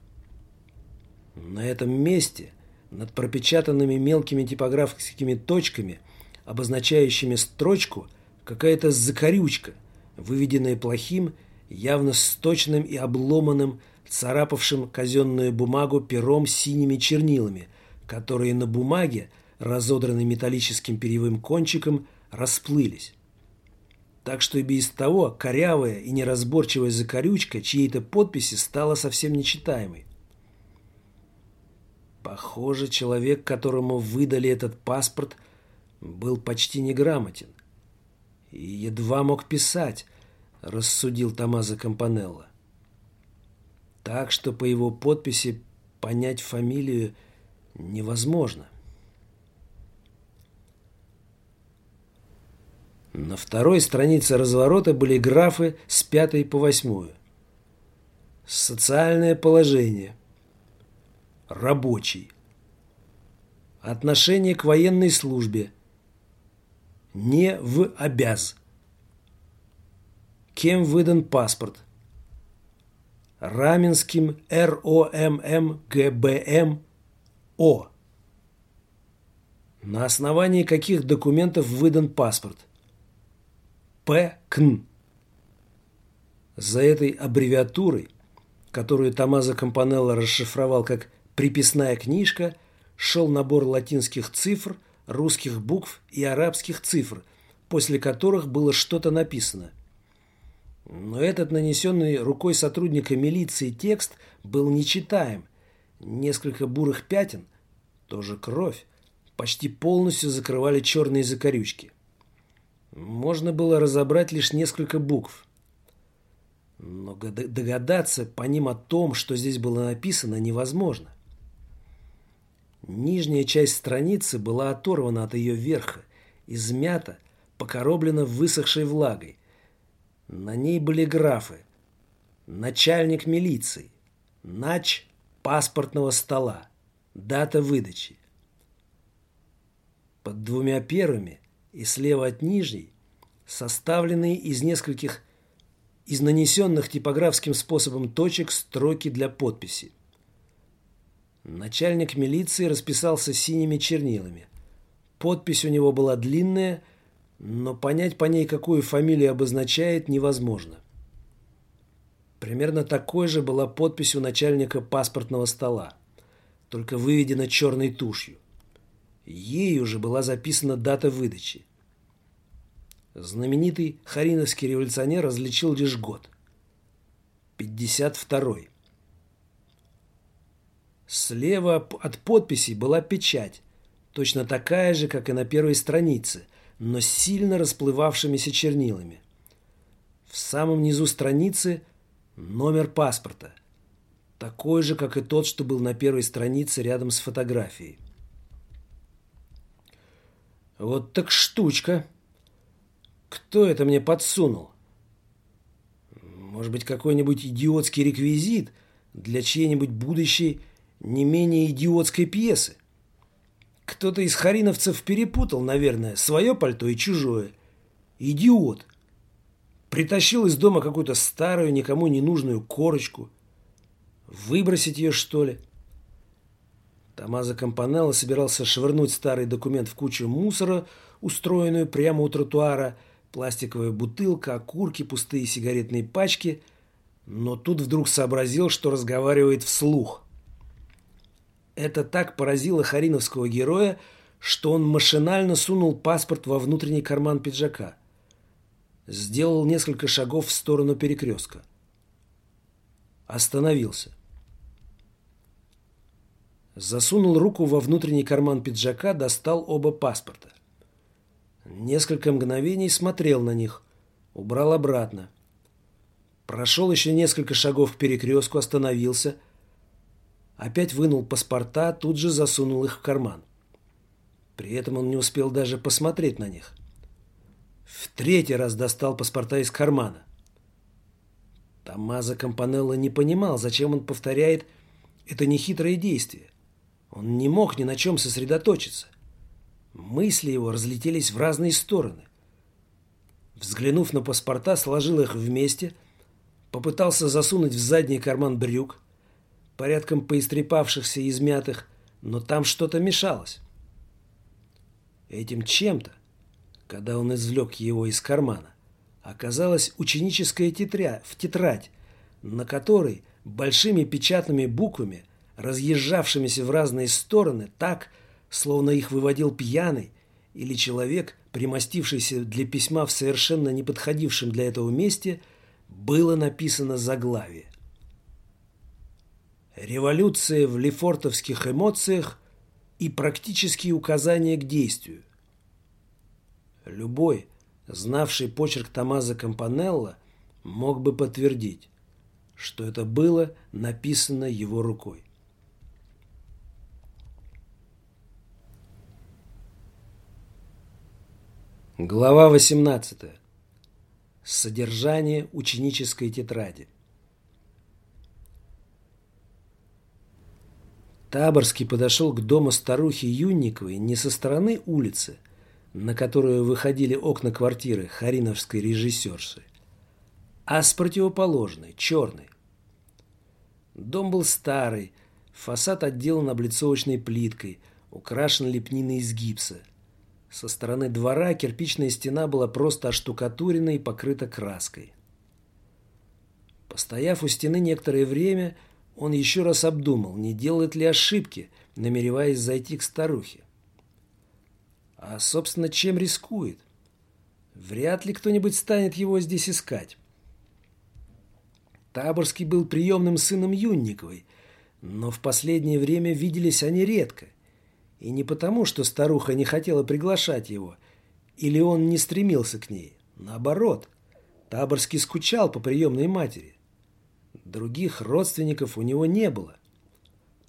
На этом месте над пропечатанными мелкими типографскими точками, обозначающими строчку, какая-то закорючка, выведенная плохим, явно сточным и обломанным, царапавшим казенную бумагу пером синими чернилами, которые на бумаге, разодранной металлическим перьевым кончиком, расплылись. Так что и без того корявая и неразборчивая закорючка чьей-то подписи стала совсем нечитаемой. Похоже, человек, которому выдали этот паспорт, был почти неграмотен. И едва мог писать, рассудил Томазо Кампанелло. Так что по его подписи понять фамилию невозможно. На второй странице разворота были графы с пятой по восьмую. Социальное положение – рабочий. Отношение к военной службе. Не в обяз. Кем выдан паспорт? Раменским РОММ О. На основании каких документов выдан паспорт? П. КН. За этой аббревиатурой, которую Томазо Кампанелло расшифровал как «приписная книжка», шел набор латинских цифр, русских букв и арабских цифр, после которых было что-то написано. Но этот нанесенный рукой сотрудника милиции текст был нечитаем. Несколько бурых пятен, тоже кровь, почти полностью закрывали черные закорючки. Можно было разобрать лишь несколько букв. Но догадаться по ним о том, что здесь было написано, невозможно. Нижняя часть страницы была оторвана от ее верха, измята, покороблена высохшей влагой. На ней были графы. Начальник милиции. Нач паспортного стола. Дата выдачи. Под двумя первыми и слева от нижней составленные из нескольких из нанесенных типографским способом точек строки для подписи. Начальник милиции расписался синими чернилами. Подпись у него была длинная, но понять по ней, какую фамилию обозначает, невозможно. Примерно такой же была подпись у начальника паспортного стола, только выведена черной тушью. Ей уже была записана дата выдачи. Знаменитый хариновский революционер различил лишь год. 52-й. Слева от подписи была печать, точно такая же, как и на первой странице, но сильно расплывавшимися чернилами. В самом низу страницы номер паспорта, такой же, как и тот, что был на первой странице рядом с фотографией. Вот так штучка. Кто это мне подсунул? Может быть, какой-нибудь идиотский реквизит для чьей-нибудь будущей не менее идиотской пьесы? Кто-то из хариновцев перепутал, наверное, свое пальто и чужое. Идиот. Притащил из дома какую-то старую, никому не нужную корочку. Выбросить ее, что ли? Томазо Кампанелло собирался швырнуть старый документ в кучу мусора, устроенную прямо у тротуара, пластиковая бутылка, окурки, пустые сигаретные пачки, но тут вдруг сообразил, что разговаривает вслух. Это так поразило хариновского героя, что он машинально сунул паспорт во внутренний карман пиджака. Сделал несколько шагов в сторону перекрестка. Остановился. Засунул руку во внутренний карман пиджака, достал оба паспорта. Несколько мгновений смотрел на них, убрал обратно. Прошел еще несколько шагов к перекрестку, остановился. Опять вынул паспорта, тут же засунул их в карман. При этом он не успел даже посмотреть на них. В третий раз достал паспорта из кармана. Томазо Кампанелло не понимал, зачем он повторяет это нехитрое действие. Он не мог ни на чем сосредоточиться. Мысли его разлетелись в разные стороны. Взглянув на паспорта, сложил их вместе, попытался засунуть в задний карман брюк, порядком поистрепавшихся и измятых, но там что-то мешалось. Этим чем-то, когда он извлек его из кармана, оказалась ученическая тетря, в тетрадь, на которой большими печатными буквами, разъезжавшимися в разные стороны, так, словно их выводил пьяный или человек, примостившийся для письма в совершенно неподходившем для этого месте, было написано заглавие. Революция в лефортовских эмоциях и практические указания к действию. Любой, знавший почерк Томазо Кампанелло, мог бы подтвердить, что это было написано его рукой. Глава 18. Содержание ученической тетради. Таборский подошел к дому старухи Юнниковой не со стороны улицы, на которую выходили окна квартиры хариновской режиссерши, а с противоположной, черной. Дом был старый, фасад отделан облицовочной плиткой, украшен лепниной из гипса. Со стороны двора кирпичная стена была просто оштукатурена и покрыта краской. Постояв у стены некоторое время, он еще раз обдумал, не делает ли ошибки, намереваясь зайти к старухе. А, собственно, чем рискует? Вряд ли кто-нибудь станет его здесь искать. Таборский был приемным сыном Юнниковой, но в последнее время виделись они редко. И не потому, что старуха не хотела приглашать его, или он не стремился к ней. Наоборот, Таборский скучал по приемной матери. Других родственников у него не было.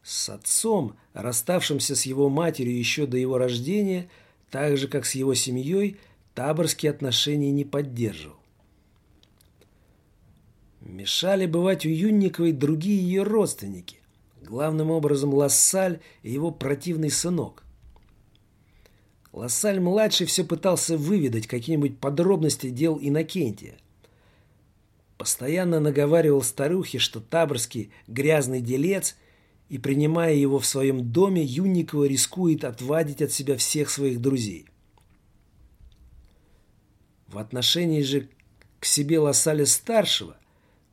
С отцом, расставшимся с его матерью еще до его рождения, так же, как с его семьей, Таборский отношения не поддерживал. Мешали бывать у Юнниковой другие ее родственники, главным образом Лассаль и его противный сынок. Лассаль-младший все пытался выведать какие-нибудь подробности дел Иннокентия. Постоянно наговаривал старухе, что Таборский грязный делец, и, принимая его в своем доме, Юнникова рискует отвадить от себя всех своих друзей. В отношении же к себе Лассаля-старшего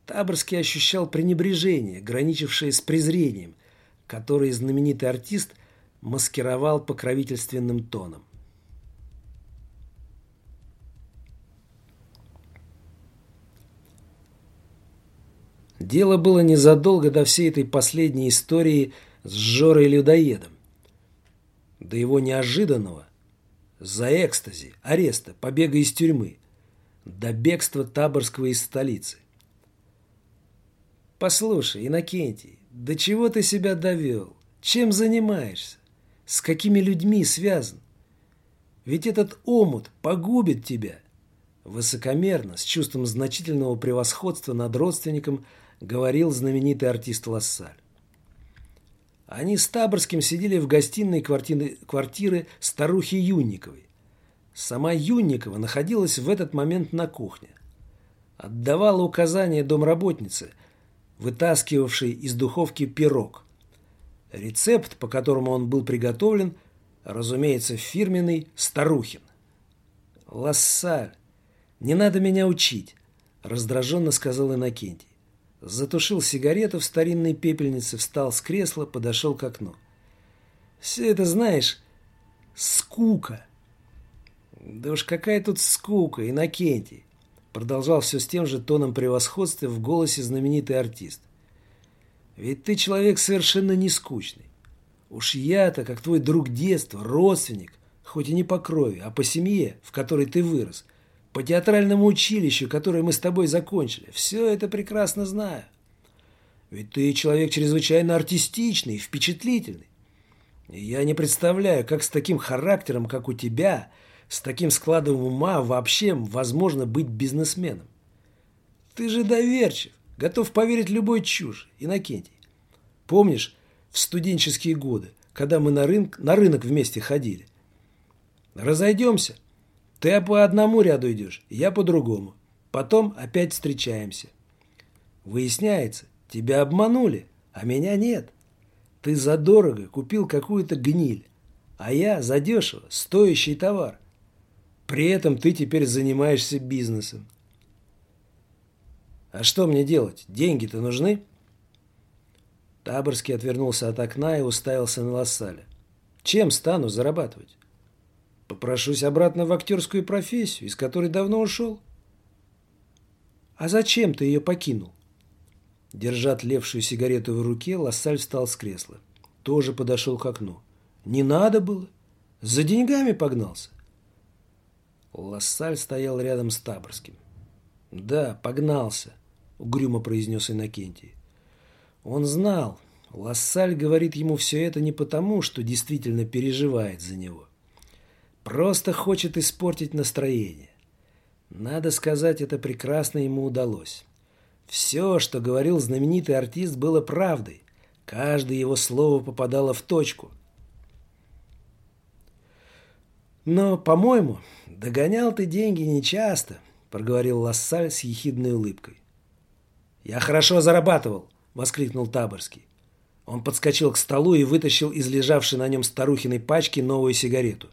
Таборский ощущал пренебрежение, граничившее с презрением, которое знаменитый артист маскировал покровительственным тоном. Дело было незадолго до всей этой последней истории с Жорой-людоедом. До его неожиданного, за экстази, ареста, побега из тюрьмы, до бегства Таборского из столицы. Послушай, Иннокентий, до чего ты себя довел? Чем занимаешься? С какими людьми связан? Ведь этот омут погубит тебя. Высокомерно, с чувством значительного превосходства над родственником, говорил знаменитый артист Лассаль. Они с Таборским сидели в гостиной квартиры, квартиры старухи Юнниковой. Сама Юнникова находилась в этот момент на кухне. Отдавала указания домработнице – вытаскивавший из духовки пирог. Рецепт, по которому он был приготовлен, разумеется, фирменный Старухин. «Лассаль, не надо меня учить», – раздраженно сказал Иннокентий. Затушил сигарету в старинной пепельнице, встал с кресла, подошел к окну. «Все это, знаешь, скука». «Да уж какая тут скука, Иннокентий. Продолжал все с тем же тоном превосходства в голосе знаменитый артист. Ведь ты человек совершенно не скучный. Уж я-то, как твой друг детства, родственник, хоть и не по крови, а по семье, в которой ты вырос, по театральному училищу, которое мы с тобой закончили, все это прекрасно знаю. Ведь ты человек чрезвычайно артистичный, впечатлительный. И я не представляю, как с таким характером, как у тебя, с таким складом ума вообще возможно быть бизнесменом. Ты же доверчив, готов поверить любой чушь, Иннокентий. Помнишь, в студенческие годы, когда мы на рынок, на рынок вместе ходили? Разойдемся. Ты по одному ряду идешь, я по другому. Потом опять встречаемся. Выясняется, тебя обманули, а меня нет. Ты задорого купил какую-то гниль, а я задешево стоящий товар. При этом ты теперь занимаешься бизнесом. А что мне делать? Деньги-то нужны? Таборский отвернулся от окна и уставился на Лассаля. Чем стану зарабатывать? Попрошусь обратно в актерскую профессию, из которой давно ушел. А зачем ты ее покинул? Держа тлевшую сигарету в руке, Лассаль встал с кресла. Тоже подошел к окну. Не надо было. За деньгами погнался. Лассаль стоял рядом с Таборским. «Да, погнался», — угрюмо произнес Иннокентий. Он знал, Лассаль говорит ему все это не потому, что действительно переживает за него. Просто хочет испортить настроение. Надо сказать, это прекрасно ему удалось. Все, что говорил знаменитый артист, было правдой. Каждое его слово попадало в точку. Но, по-моему, догонял ты деньги нечасто, проговорил Лассаль с ехидной улыбкой. Я хорошо зарабатывал, воскликнул Таборский. Он подскочил к столу и вытащил из лежавшей на нем старухиной пачки новую сигарету.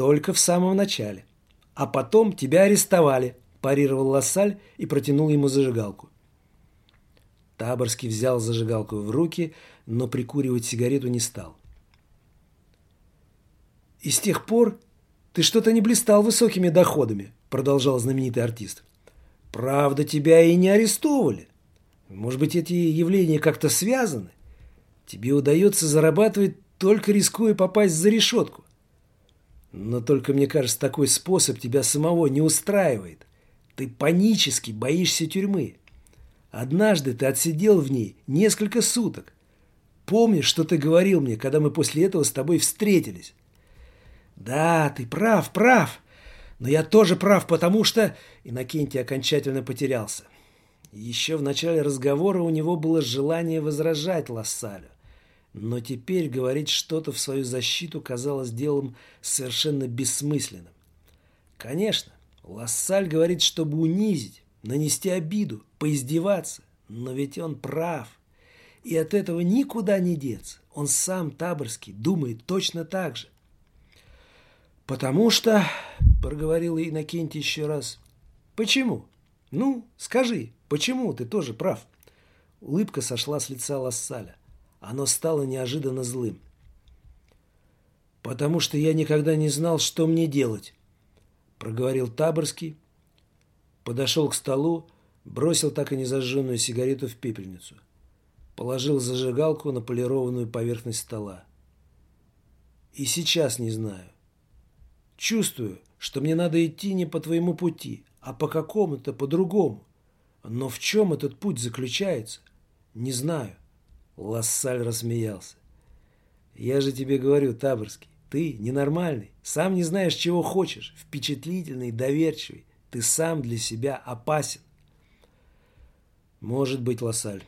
«Только в самом начале. А потом тебя арестовали», – парировал Лассаль и протянул ему зажигалку. Таборский взял зажигалку в руки, но прикуривать сигарету не стал. «И с тех пор ты что-то не блистал высокими доходами», – продолжал знаменитый артист. «Правда, тебя и не арестовывали. Может быть, эти явления как-то связаны? Тебе удается зарабатывать, только рискуя попасть за решетку. Но только, мне кажется, такой способ тебя самого не устраивает. Ты панически боишься тюрьмы. Однажды ты отсидел в ней несколько суток. Помнишь, что ты говорил мне, когда мы после этого с тобой встретились? Да, ты прав, прав. Но я тоже прав, потому что... Иннокентий окончательно потерялся. Еще в начале разговора у него было желание возражать Лассалю. Но теперь говорить что-то в свою защиту казалось делом совершенно бессмысленным. Конечно, Лассаль говорит, чтобы унизить, нанести обиду, поиздеваться. Но ведь он прав. И от этого никуда не деться. Он сам, Таборский, думает точно так же. «Потому что...» — проговорил Иннокентий еще раз. «Почему? Ну, скажи, почему ты тоже прав?» Улыбка сошла с лица Лассаля. Оно стало неожиданно злым. «Потому что я никогда не знал, что мне делать», — проговорил Таборский, подошел к столу, бросил так и незажженную сигарету в пепельницу, положил зажигалку на полированную поверхность стола. «И сейчас не знаю. Чувствую, что мне надо идти не по твоему пути, а по какому-то по-другому. Но в чем этот путь заключается? Не знаю. Лассаль рассмеялся. «Я же тебе говорю, Таборский, ты ненормальный, сам не знаешь, чего хочешь, впечатлительный, доверчивый. Ты сам для себя опасен». «Может быть, Лассаль.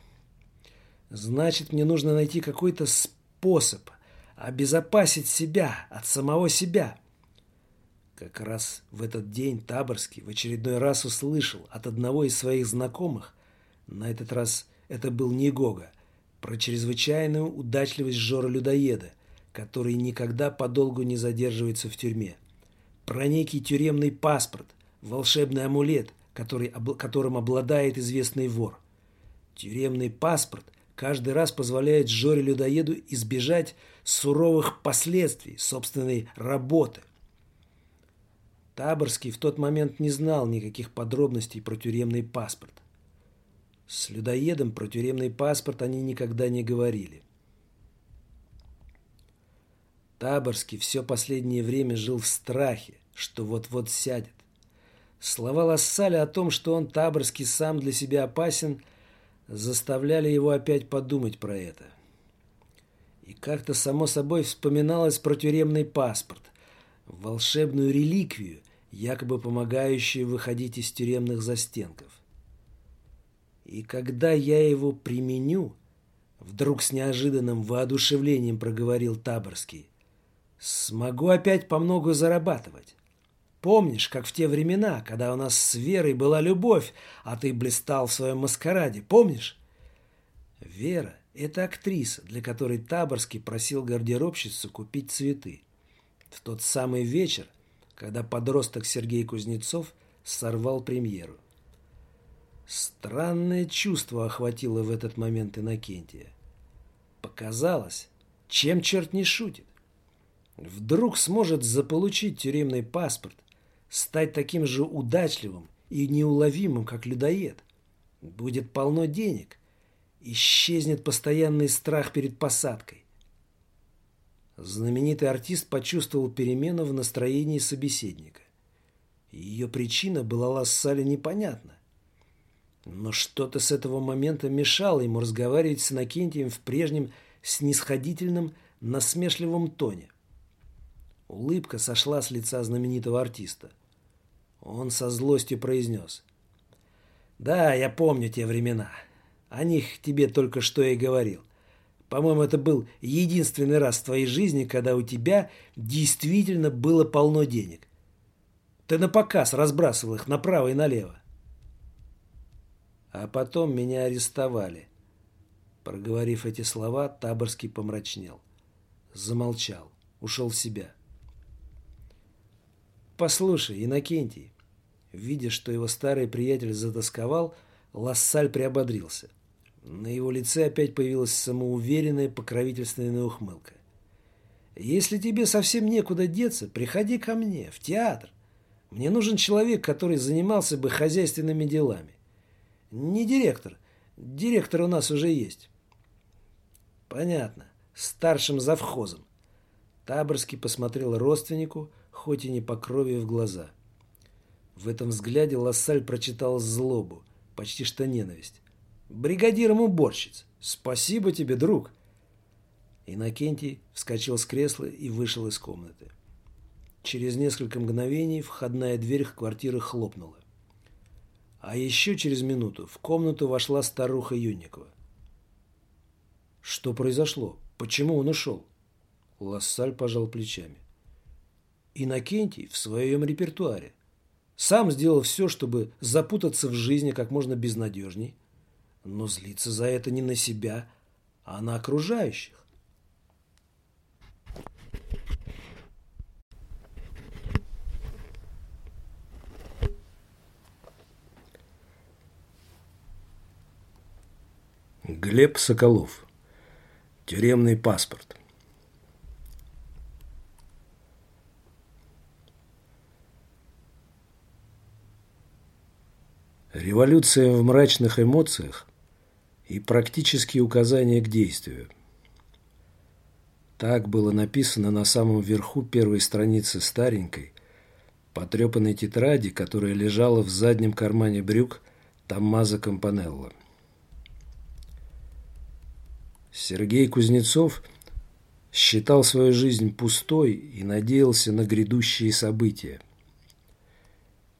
Значит, мне нужно найти какой-то способ обезопасить себя от самого себя». Как раз в этот день Таборский в очередной раз услышал от одного из своих знакомых, на этот раз это был не Гога, про чрезвычайную удачливость Жора-людоеда, который никогда подолгу не задерживается в тюрьме, про некий тюремный паспорт, волшебный амулет, который, которым обладает известный вор. Тюремный паспорт каждый раз позволяет Жоре-людоеду избежать суровых последствий собственной работы. Таборский в тот момент не знал никаких подробностей про тюремный паспорт. С людоедом про тюремный паспорт они никогда не говорили. Таборский все последнее время жил в страхе, что вот-вот сядет. Слова Лассаля о том, что он, Таборский, сам для себя опасен, заставляли его опять подумать про это. И как-то само собой вспоминалось про тюремный паспорт, волшебную реликвию, якобы помогающую выходить из тюремных застенков. И когда я его применю, вдруг с неожиданным воодушевлением проговорил Таборский, смогу опять по много зарабатывать. Помнишь, как в те времена, когда у нас с Верой была любовь, а ты блистал в своем маскараде, помнишь? Вера – это актриса, для которой Таборский просил гардеробщицу купить цветы. В тот самый вечер, когда подросток Сергей Кузнецов сорвал премьеру. Странное чувство охватило в этот момент Иннокентия. Показалось, чем черт не шутит. Вдруг сможет заполучить тюремный паспорт, стать таким же удачливым и неуловимым, как людоед. Будет полно денег. Исчезнет постоянный страх перед посадкой. Знаменитый артист почувствовал перемену в настроении собеседника. Ее причина была Лассале непонятна. Но что-то с этого момента мешало ему разговаривать с Иннокентием в прежнем снисходительном, насмешливом тоне. Улыбка сошла с лица знаменитого артиста. Он со злостью произнес. «Да, я помню те времена. О них тебе только что и говорил. По-моему, это был единственный раз в твоей жизни, когда у тебя действительно было полно денег. Ты на показ разбрасывал их направо и налево. А потом меня арестовали. Проговорив эти слова, Таборский помрачнел. Замолчал, ушел в себя. «Послушай, Иннокентий!» Видя, что его старый приятель затасковал, Лассаль приободрился. На его лице опять появилась самоуверенная покровительственная ухмылка. «Если тебе совсем некуда деться, приходи ко мне, в театр. Мне нужен человек, который занимался бы хозяйственными делами. Не директор. Директор у нас уже есть». «Понятно. Старшим завхозом». Таборский посмотрел родственнику, хоть и не по крови в глаза. В этом взгляде Лассаль прочитал злобу, почти что ненависть. «Бригадиром уборщиц! Спасибо тебе, друг!» Иннокентий вскочил с кресла и вышел из комнаты. Через несколько мгновений входная дверь в квартиры хлопнула. А еще через минуту в комнату вошла старуха Юнникова. Что произошло? Почему он ушел? Лассаль пожал плечами. Иннокентий в своем репертуаре. Сам сделал все, чтобы запутаться в жизни как можно безнадежней, но злиться за это не на себя, а на окружающих. Глеб Соколов. Тюремный паспорт. Революция в мрачных эмоциях и практические указания к действию. Так было написано на самом верху первой страницы старенькой, потрепанной тетради, которая лежала в заднем кармане брюк Томмазо Кампанелло. Сергей Кузнецов считал свою жизнь пустой и надеялся на грядущие события.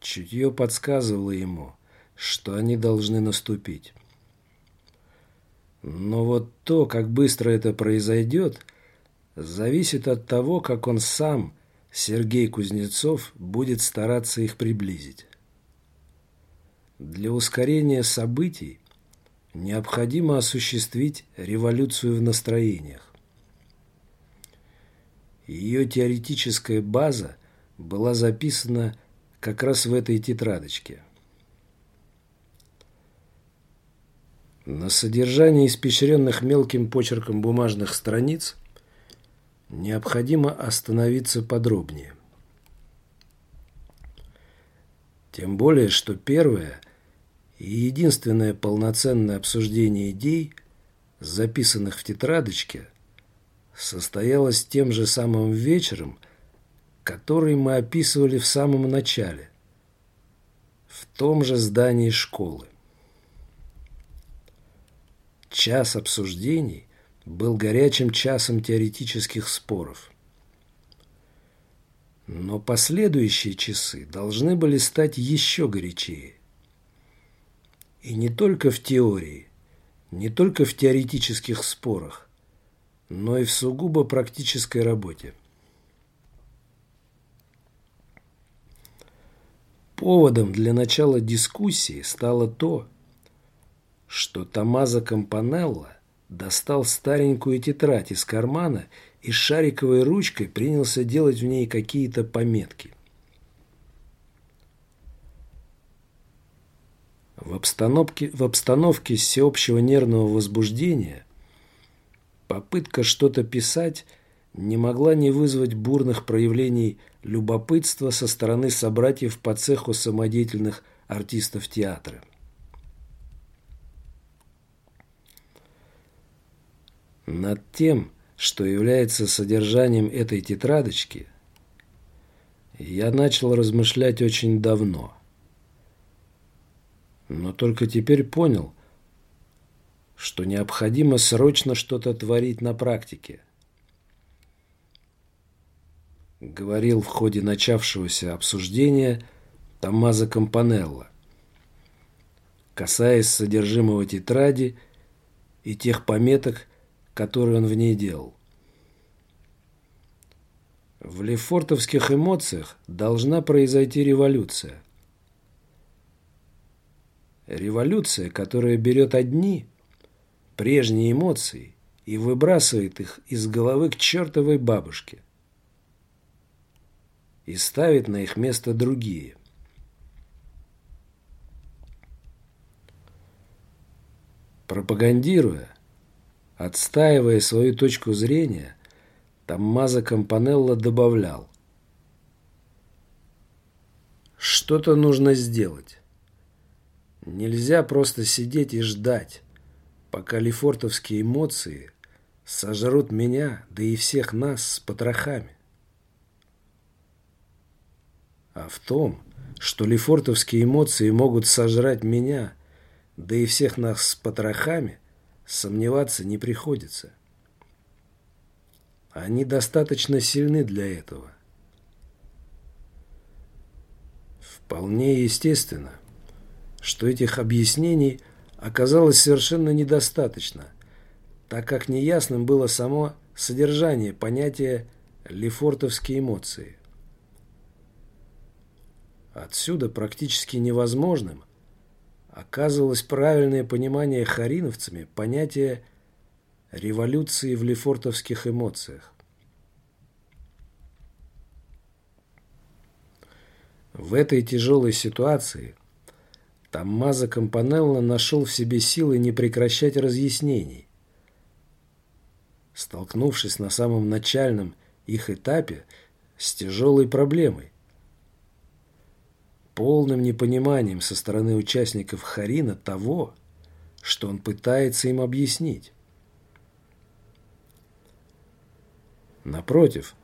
Чутье подсказывало ему – что они должны наступить. Но вот то, как быстро это произойдет, зависит от того, как он сам, Сергей Кузнецов, будет стараться их приблизить. Для ускорения событий необходимо осуществить революцию в настроениях. Ее теоретическая база была записана как раз в этой тетрадочке – На содержание испещренных мелким почерком бумажных страниц необходимо остановиться подробнее. Тем более, что первое и единственное полноценное обсуждение идей, записанных в тетрадочке, состоялось тем же самым вечером, который мы описывали в самом начале, в том же здании школы. Час обсуждений был горячим часом теоретических споров. Но последующие часы должны были стать еще горячее. И не только в теории, не только в теоретических спорах, но и в сугубо практической работе. Поводом для начала дискуссии стало то, что Томазо Кампанелло достал старенькую тетрадь из кармана и шариковой ручкой принялся делать в ней какие-то пометки. В обстановке, в обстановке всеобщего нервного возбуждения попытка что-то писать не могла не вызвать бурных проявлений любопытства со стороны собратьев по цеху самодеятельных артистов театра. Над тем, что является содержанием этой тетрадочки, я начал размышлять очень давно. Но только теперь понял, что необходимо срочно что-то творить на практике. Говорил в ходе начавшегося обсуждения Томмазо Кампанелло, касаясь содержимого тетради и тех пометок, который он в ней делал. В лефортовских эмоциях должна произойти революция. Революция, которая берет одни, прежние эмоции и выбрасывает их из головы к чертовой бабушке и ставит на их место другие. Пропагандируя, отстаивая свою точку зрения, Томмазо Кампанелло добавлял «Что-то нужно сделать. Нельзя просто сидеть и ждать, пока лефортовские эмоции сожрут меня, да и всех нас с потрохами. А в том, что лефортовские эмоции могут сожрать меня, да и всех нас с потрохами, сомневаться не приходится. Они достаточно сильны для этого. Вполне естественно, что этих объяснений оказалось совершенно недостаточно, так как неясным было само содержание понятия «лефортовские эмоции». Отсюда практически невозможным оказывалось правильное понимание хариновцами понятия революции в лефортовских эмоциях. В этой тяжелой ситуации Томмазо Кампанелло нашел в себе силы не прекращать разъяснений. Столкнувшись на самом начальном их этапе с тяжелой проблемой, полным непониманием со стороны участников Харина того, что он пытается им объяснить. Напротив,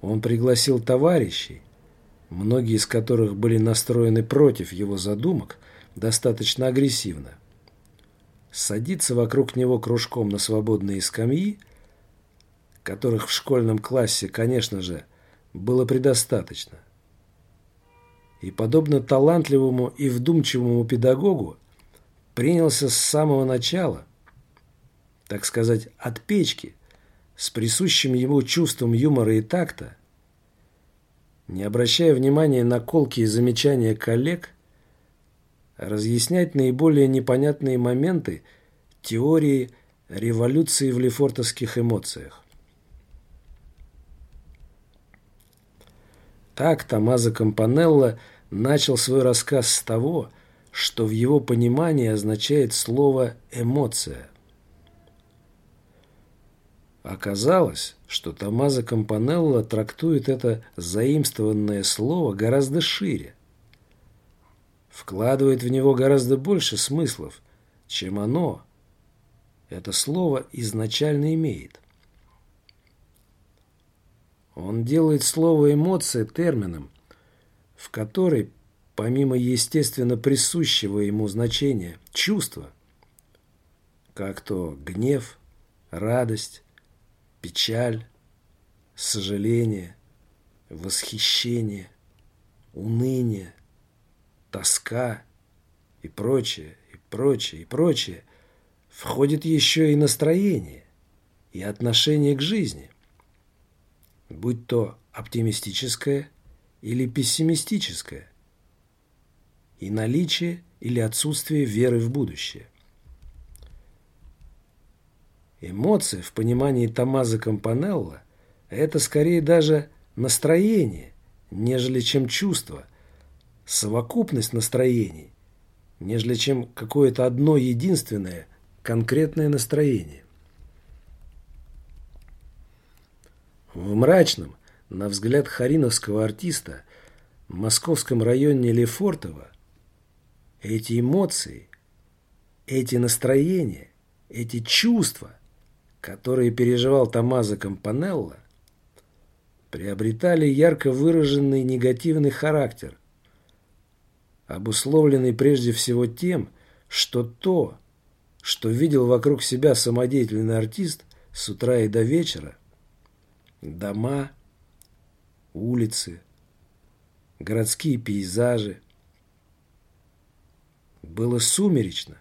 он пригласил товарищей, многие из которых были настроены против его задумок, достаточно агрессивно. Садиться вокруг него кружком на свободные скамьи, которых в школьном классе, конечно же, было предостаточно. И, подобно талантливому и вдумчивому педагогу, принялся с самого начала, так сказать, от печки, с присущим ему чувством юмора и такта, не обращая внимания на колкие замечания коллег, разъяснять наиболее непонятные моменты теории революции в лефортовских эмоциях. Так Томазо Кампанелло начал свой рассказ с того, что в его понимании означает слово «эмоция». Оказалось, что Томазо Кампанелло трактует это заимствованное слово гораздо шире. Вкладывает в него гораздо больше смыслов, чем оно, это слово, изначально имеет. Он делает слово «эмоция» термином, в который, помимо естественно присущего ему значения, чувства, как то гнев, радость, печаль, сожаление, восхищение, уныние, тоска и прочее, и прочее, и прочее, входит еще и настроение и отношение к жизни, будь то оптимистическое или пессимистическое, и наличие или отсутствие веры в будущее. Эмоции в понимании Томазо Кампанелло – это скорее даже настроение, нежели чем чувство, совокупность настроений, нежели чем какое-то одно единственное конкретное настроение. В мрачном, на взгляд хариновского артиста, московском районе Лефортово эти эмоции, эти настроения, эти чувства которые переживал Томазо Кампанелло, приобретали ярко выраженный негативный характер, обусловленный прежде всего тем, что то, что видел вокруг себя самодеятельный артист с утра и до вечера, дома, улицы, городские пейзажи, было сумеречно,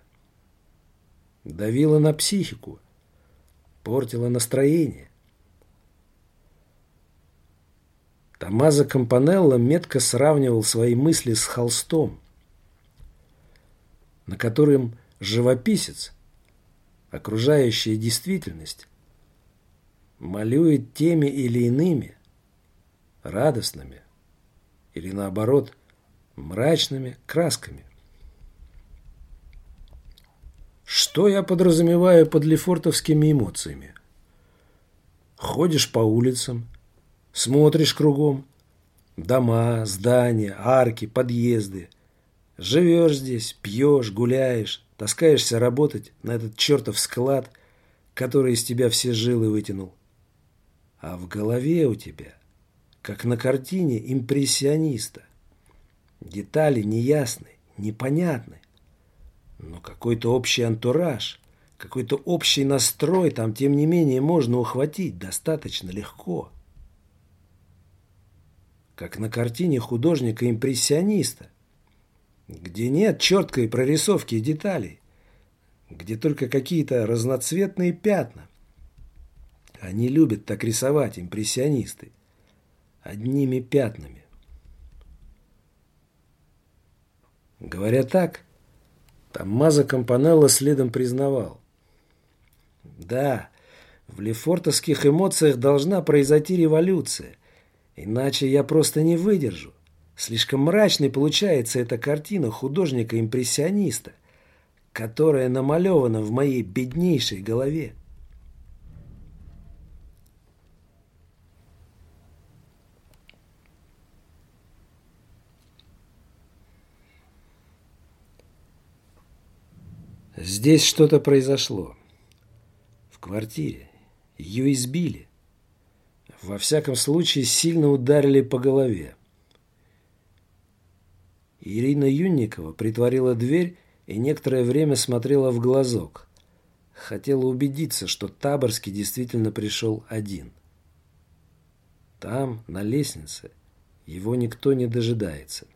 давило на психику, портило настроение. Томазо Кампанелло метко сравнивал свои мысли с холстом. на котором живописец, окружающая действительность, малюет теми или иными, радостными или наоборот мрачными красками. Что я подразумеваю под лефортовскими эмоциями? Ходишь по улицам, смотришь кругом, дома, здания, арки, подъезды. Живешь здесь, пьешь, гуляешь, таскаешься работать на этот чертов склад, который из тебя все жилы вытянул. А в голове у тебя, как на картине импрессиониста, детали неясны, непонятны. Но какой-то общий антураж, какой-то общий настрой там, тем не менее, можно ухватить достаточно легко. Как на картине художника-импрессиониста, где нет четкой прорисовки деталей, где только какие-то разноцветные пятна. Они любят так рисовать, импрессионисты, одними пятнами. Говоря так, Томмазо Кампанелло следом признавал. Да, в лефортовских эмоциях должна произойти революция, иначе я просто не выдержу. Слишком мрачной получается эта картина художника-импрессиониста, которая намалевана в моей беднейшей голове. Здесь что-то произошло. В квартире. Ее избили. Во всяком случае, сильно ударили по голове. Ирина Юнникова притворила дверь и некоторое время смотрела в глазок. Хотела убедиться, что Таборский действительно пришел один. Там, на лестнице, его никто не дожидается.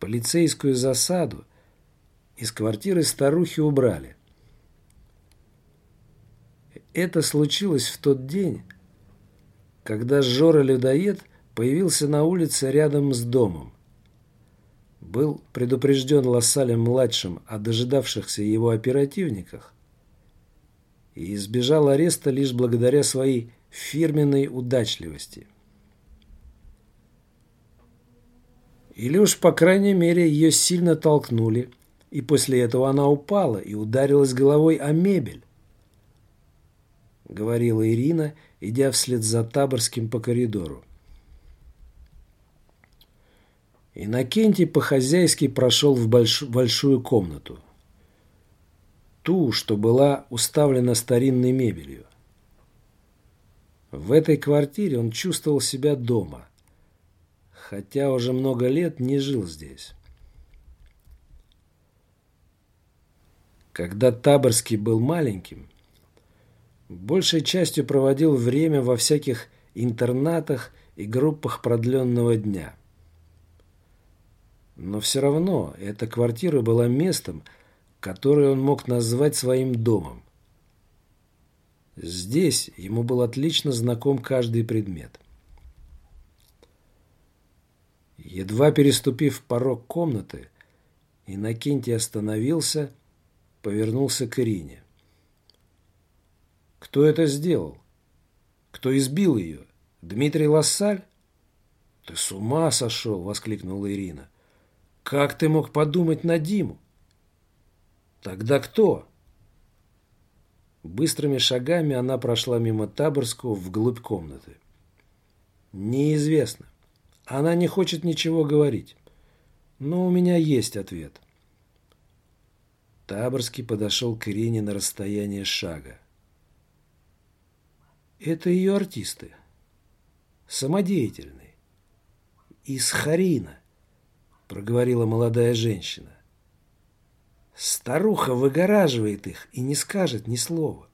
Полицейскую засаду – из квартиры старухи убрали. Это случилось в тот день, когда Жора-людоед появился на улице рядом с домом. Был предупрежден Лассалем-младшим о дожидавшихся его оперативниках и избежал ареста лишь благодаря своей фирменной удачливости. Или уж, по крайней мере, ее сильно толкнули – и после этого она упала и ударилась головой о мебель. Говорила Ирина, идя вслед за Таборским по коридору. Иннокентий по-хозяйски прошел в больш... большую комнату. Ту, что была уставлена старинной мебелью. В этой квартире он чувствовал себя дома, хотя уже много лет не жил здесь. Когда Таборский был маленьким, большей частью проводил время во всяких интернатах и группах продленного дня. Но все равно эта квартира была местом, которое он мог назвать своим домом. Здесь ему был отлично знаком каждый предмет. Едва переступив порог комнаты, Иннокентий остановился повернулся к Ирине. «Кто это сделал? Кто избил ее? Дмитрий Лассаль?» «Ты с ума сошел!» — воскликнула Ирина. «Как ты мог подумать на Диму?» «Тогда кто?» Быстрыми шагами она прошла мимо Таборского вглубь комнаты. «Неизвестно. Она не хочет ничего говорить. Но у меня есть ответ». Таборский подошел к Ирине на расстояние шага. Это ее артисты. Самодеятельные. Из Харина, проговорила молодая женщина. Старуха выгораживает их и не скажет ни слова.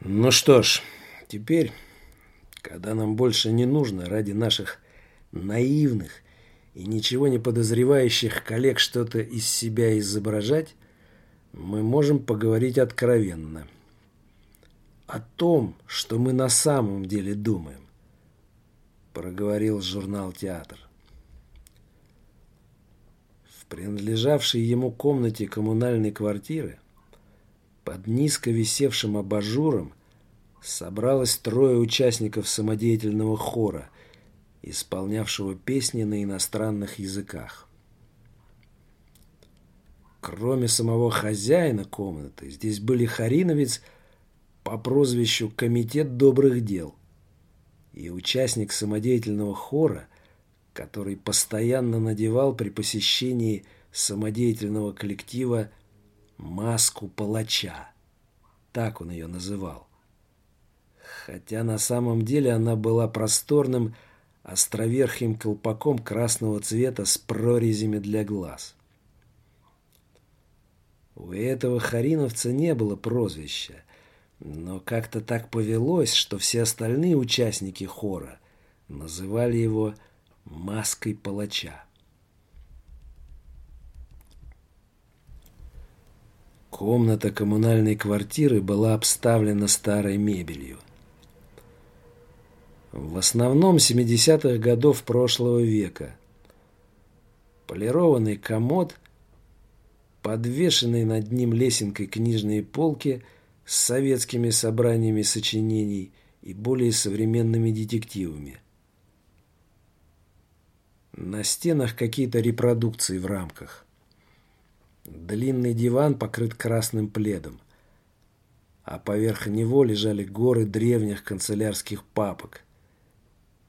Ну что ж, теперь когда нам больше не нужно ради наших наивных и ничего не подозревающих коллег что-то из себя изображать, мы можем поговорить откровенно. о том, что мы на самом деле думаем, проговорил журнал «Театр». В принадлежавшей ему комнате коммунальной квартиры под низко висевшим абажуром собралось трое участников самодеятельного хора, исполнявшего песни на иностранных языках. Кроме самого хозяина комнаты, здесь были Хариновец по прозвищу «Комитет добрых дел» и участник самодеятельного хора, который постоянно надевал при посещении самодеятельного коллектива маску палача. Так он ее называл. Хотя на самом деле она была просторным, островерхим колпаком красного цвета с прорезями для глаз. У этого хариновца не было прозвища, но как-то так повелось, что все остальные участники хора называли его «маской палача». Комната коммунальной квартиры была обставлена старой мебелью. В основном 70-х годов прошлого века. Полированный комод подвешенные над ним лесенкой книжные полки с советскими собраниями сочинений и более современными детективами. На стенах какие-то репродукции в рамках. Длинный диван покрыт красным пледом, а поверх него лежали горы древних канцелярских папок.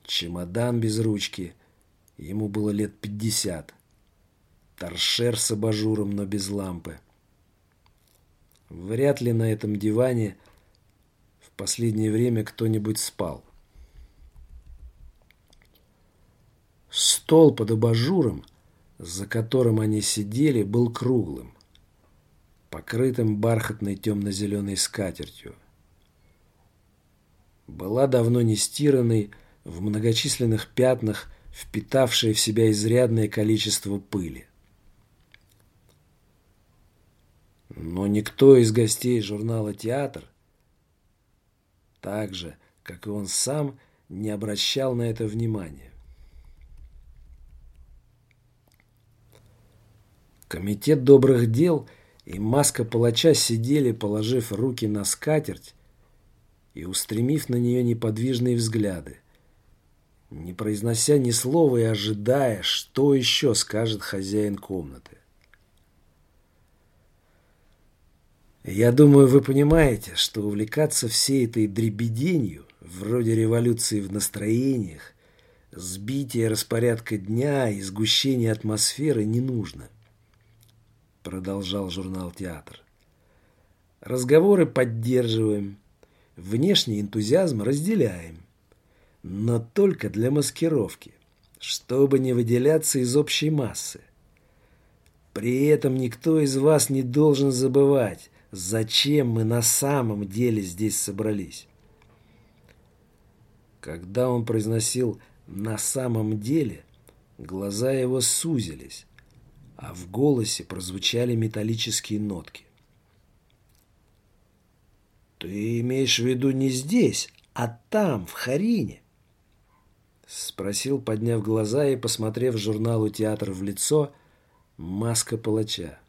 Чемодан без ручки, ему было лет пятьдесят. Торшер с абажуром, но без лампы. Вряд ли на этом диване в последнее время кто-нибудь спал. Стол под абажуром, за которым они сидели, был круглым, покрытым бархатной темно-зеленой скатертью. Была давно не стиранной, в многочисленных пятнах, впитавшая в себя изрядное количество пыли. Но никто из гостей журнала «Театр» так же, как и он сам, не обращал на это внимания. Комитет добрых дел и маска палача сидели, положив руки на скатерть и устремив на нее неподвижные взгляды, не произнося ни слова и ожидая, что еще скажет хозяин комнаты. Я думаю, вы понимаете, что увлекаться всей этой дребеденью, вроде революции в настроениях, сбития распорядка дня и сгущения атмосферы не нужно. Продолжал журнал «Театр». Разговоры поддерживаем, внешний энтузиазм разделяем, но только для маскировки, чтобы не выделяться из общей массы. При этом никто из вас не должен забывать, зачем мы на самом деле здесь собрались. Когда он произносил «на самом деле», глаза его сузились, а в голосе прозвучали металлические нотки. «Ты имеешь в виду не здесь, а там, в Харине?» Спросил, подняв глаза и посмотрев журналу «Театр в лицо» маска палача.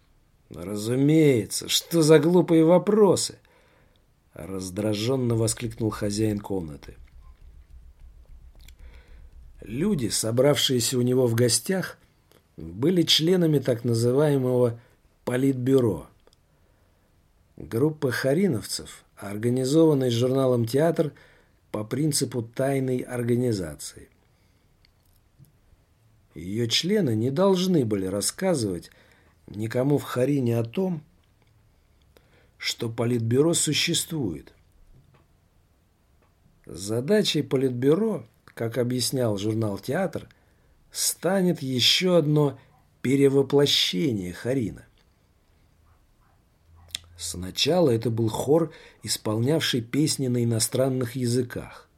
«Разумеется, что за глупые вопросы?» Раздраженно воскликнул хозяин комнаты. Люди, собравшиеся у него в гостях, были членами так называемого политбюро. Группа хариновцев, организованной журналом «Театр» по принципу тайной организации. Ее члены не должны были рассказывать никому в Харине о том, что Политбюро существует. Задачей Политбюро, как объяснял журнал «Театр», станет еще одно перевоплощение Харина. Сначала это был хор, исполнявший песни на иностранных языках.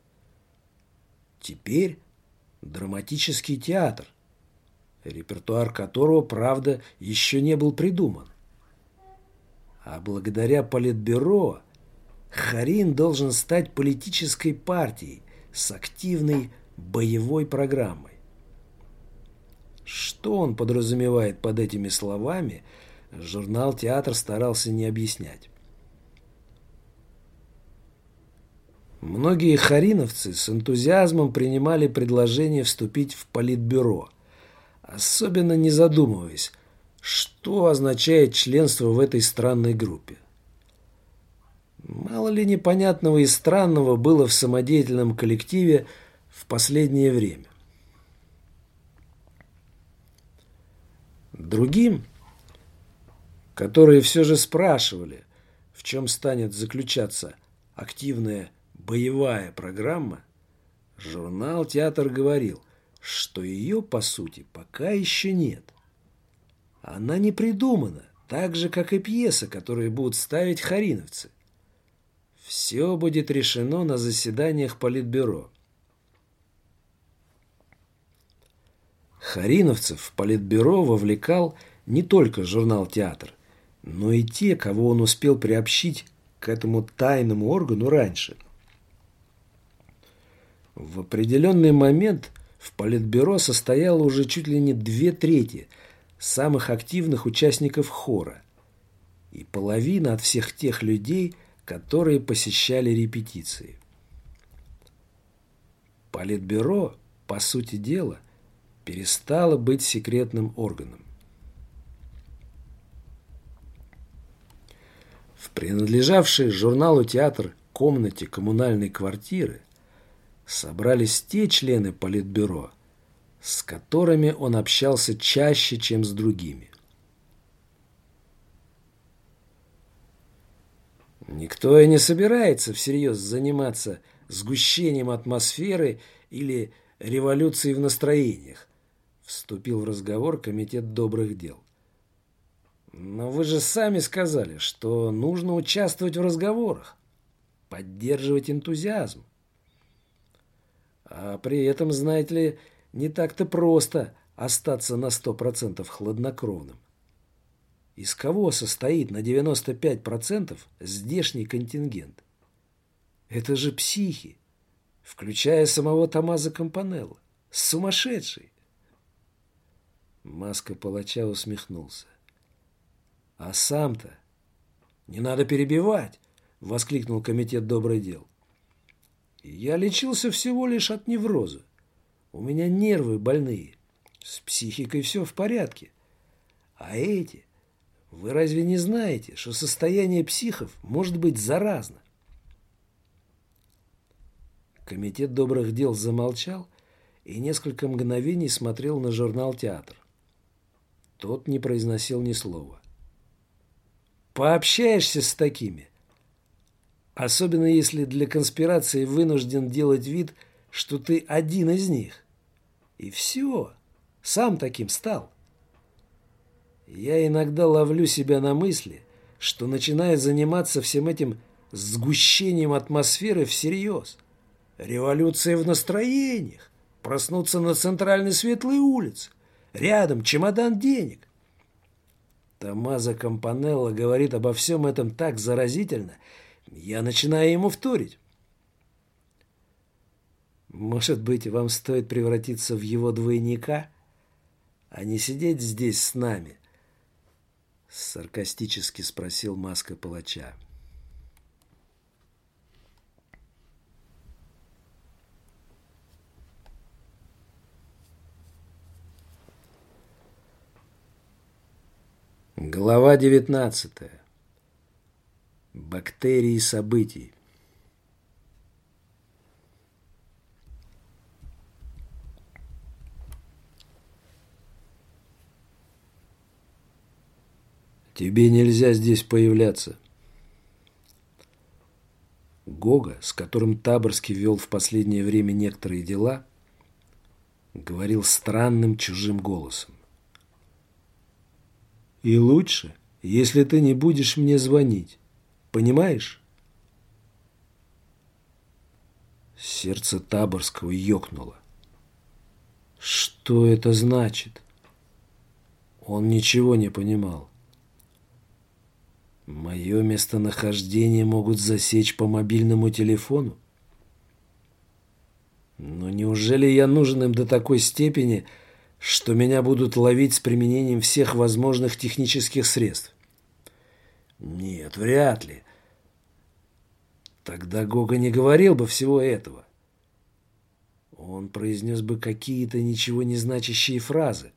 Теперь драматический театр, репертуар которого, правда, еще не был придуман. А благодаря Политбюро Харин должен стать политической партией с активной боевой программой. Что он подразумевает под этими словами, журнал «Театр» старался не объяснять. Многие хариновцы с энтузиазмом принимали предложение вступить в политбюро, особенно не задумываясь, что означает членство в этой странной группе. Мало ли непонятного и странного было в самодеятельном коллективе в последнее время. Другим, которые все же спрашивали, в чем станет заключаться активная боевая программа, журнал «Театр» говорил, что ее, по сути, пока еще нет. Она не придумана, так же, как и пьеса, которую будут ставить хариновцы. Все будет решено на заседаниях Политбюро. Хариновцев в Политбюро вовлекал не только журнал «Театр», но и те, кого он успел приобщить к этому тайному органу раньше. В определенный момент в Политбюро состояло уже чуть ли не две трети самых активных участников хора и половина от всех тех людей, которые посещали репетиции. Политбюро, по сути дела, перестало быть секретным органом. Принадлежавшей журналу «Театр» комнате коммунальной квартиры собрались те члены Политбюро, с которыми он общался чаще, чем с другими. Никто и не собирается всерьез заниматься сгущением атмосферы или революцией в настроениях, Вступил в разговор комитет добрых дел. Но вы же сами сказали, что нужно участвовать в разговорах, поддерживать энтузиазм. А при этом, знаете ли, не так-то просто остаться на сто процентов хладнокровным. Из кого состоит на 95% здешний контингент? Это же психи, включая самого Томазо Компанелло. Сумасшедший. Маска палача усмехнулся. «А сам-то не надо перебивать!» — воскликнул комитет добрый дел. «Я лечился всего лишь от невроза. У меня нервы больные. С психикой все в порядке. А эти... Вы разве не знаете, что состояние психов может быть заразно?» Комитет добрых дел замолчал и несколько мгновений смотрел на журнал «Театр». Тот не произносил ни слова. Пообщаешься с такими, особенно если для конспирации вынужден делать вид, что ты один из них. И все, сам таким стал. Я иногда ловлю себя на мысли, что начинаю заниматься всем этим сгущением атмосферы всерьез. Революция в настроениях, проснуться на центральной светлой улице, Рядом чемодан денег. Томазо Кампанелло говорит обо всем этом так заразительно, я начинаю ему вторить. Может быть, вам стоит превратиться в его двойника, а не сидеть здесь с нами? Саркастически спросил маска палача. Глава 19. Бактерии событий. Тебе нельзя здесь появляться. Гога, с которым Таборский вел в последнее время некоторые дела, говорил странным чужим голосом. И лучше, если ты не будешь мне звонить. Понимаешь? Сердце Таборского ёкнуло. Что это значит? Он ничего не понимал. Мое местонахождение могут засечь по мобильному телефону? Но неужели я нужен им до такой степени, что меня будут ловить с применением всех возможных технических средств? Нет, вряд ли. Тогда Гога не говорил бы всего этого. Он произнес бы какие-то ничего не значащие фразы.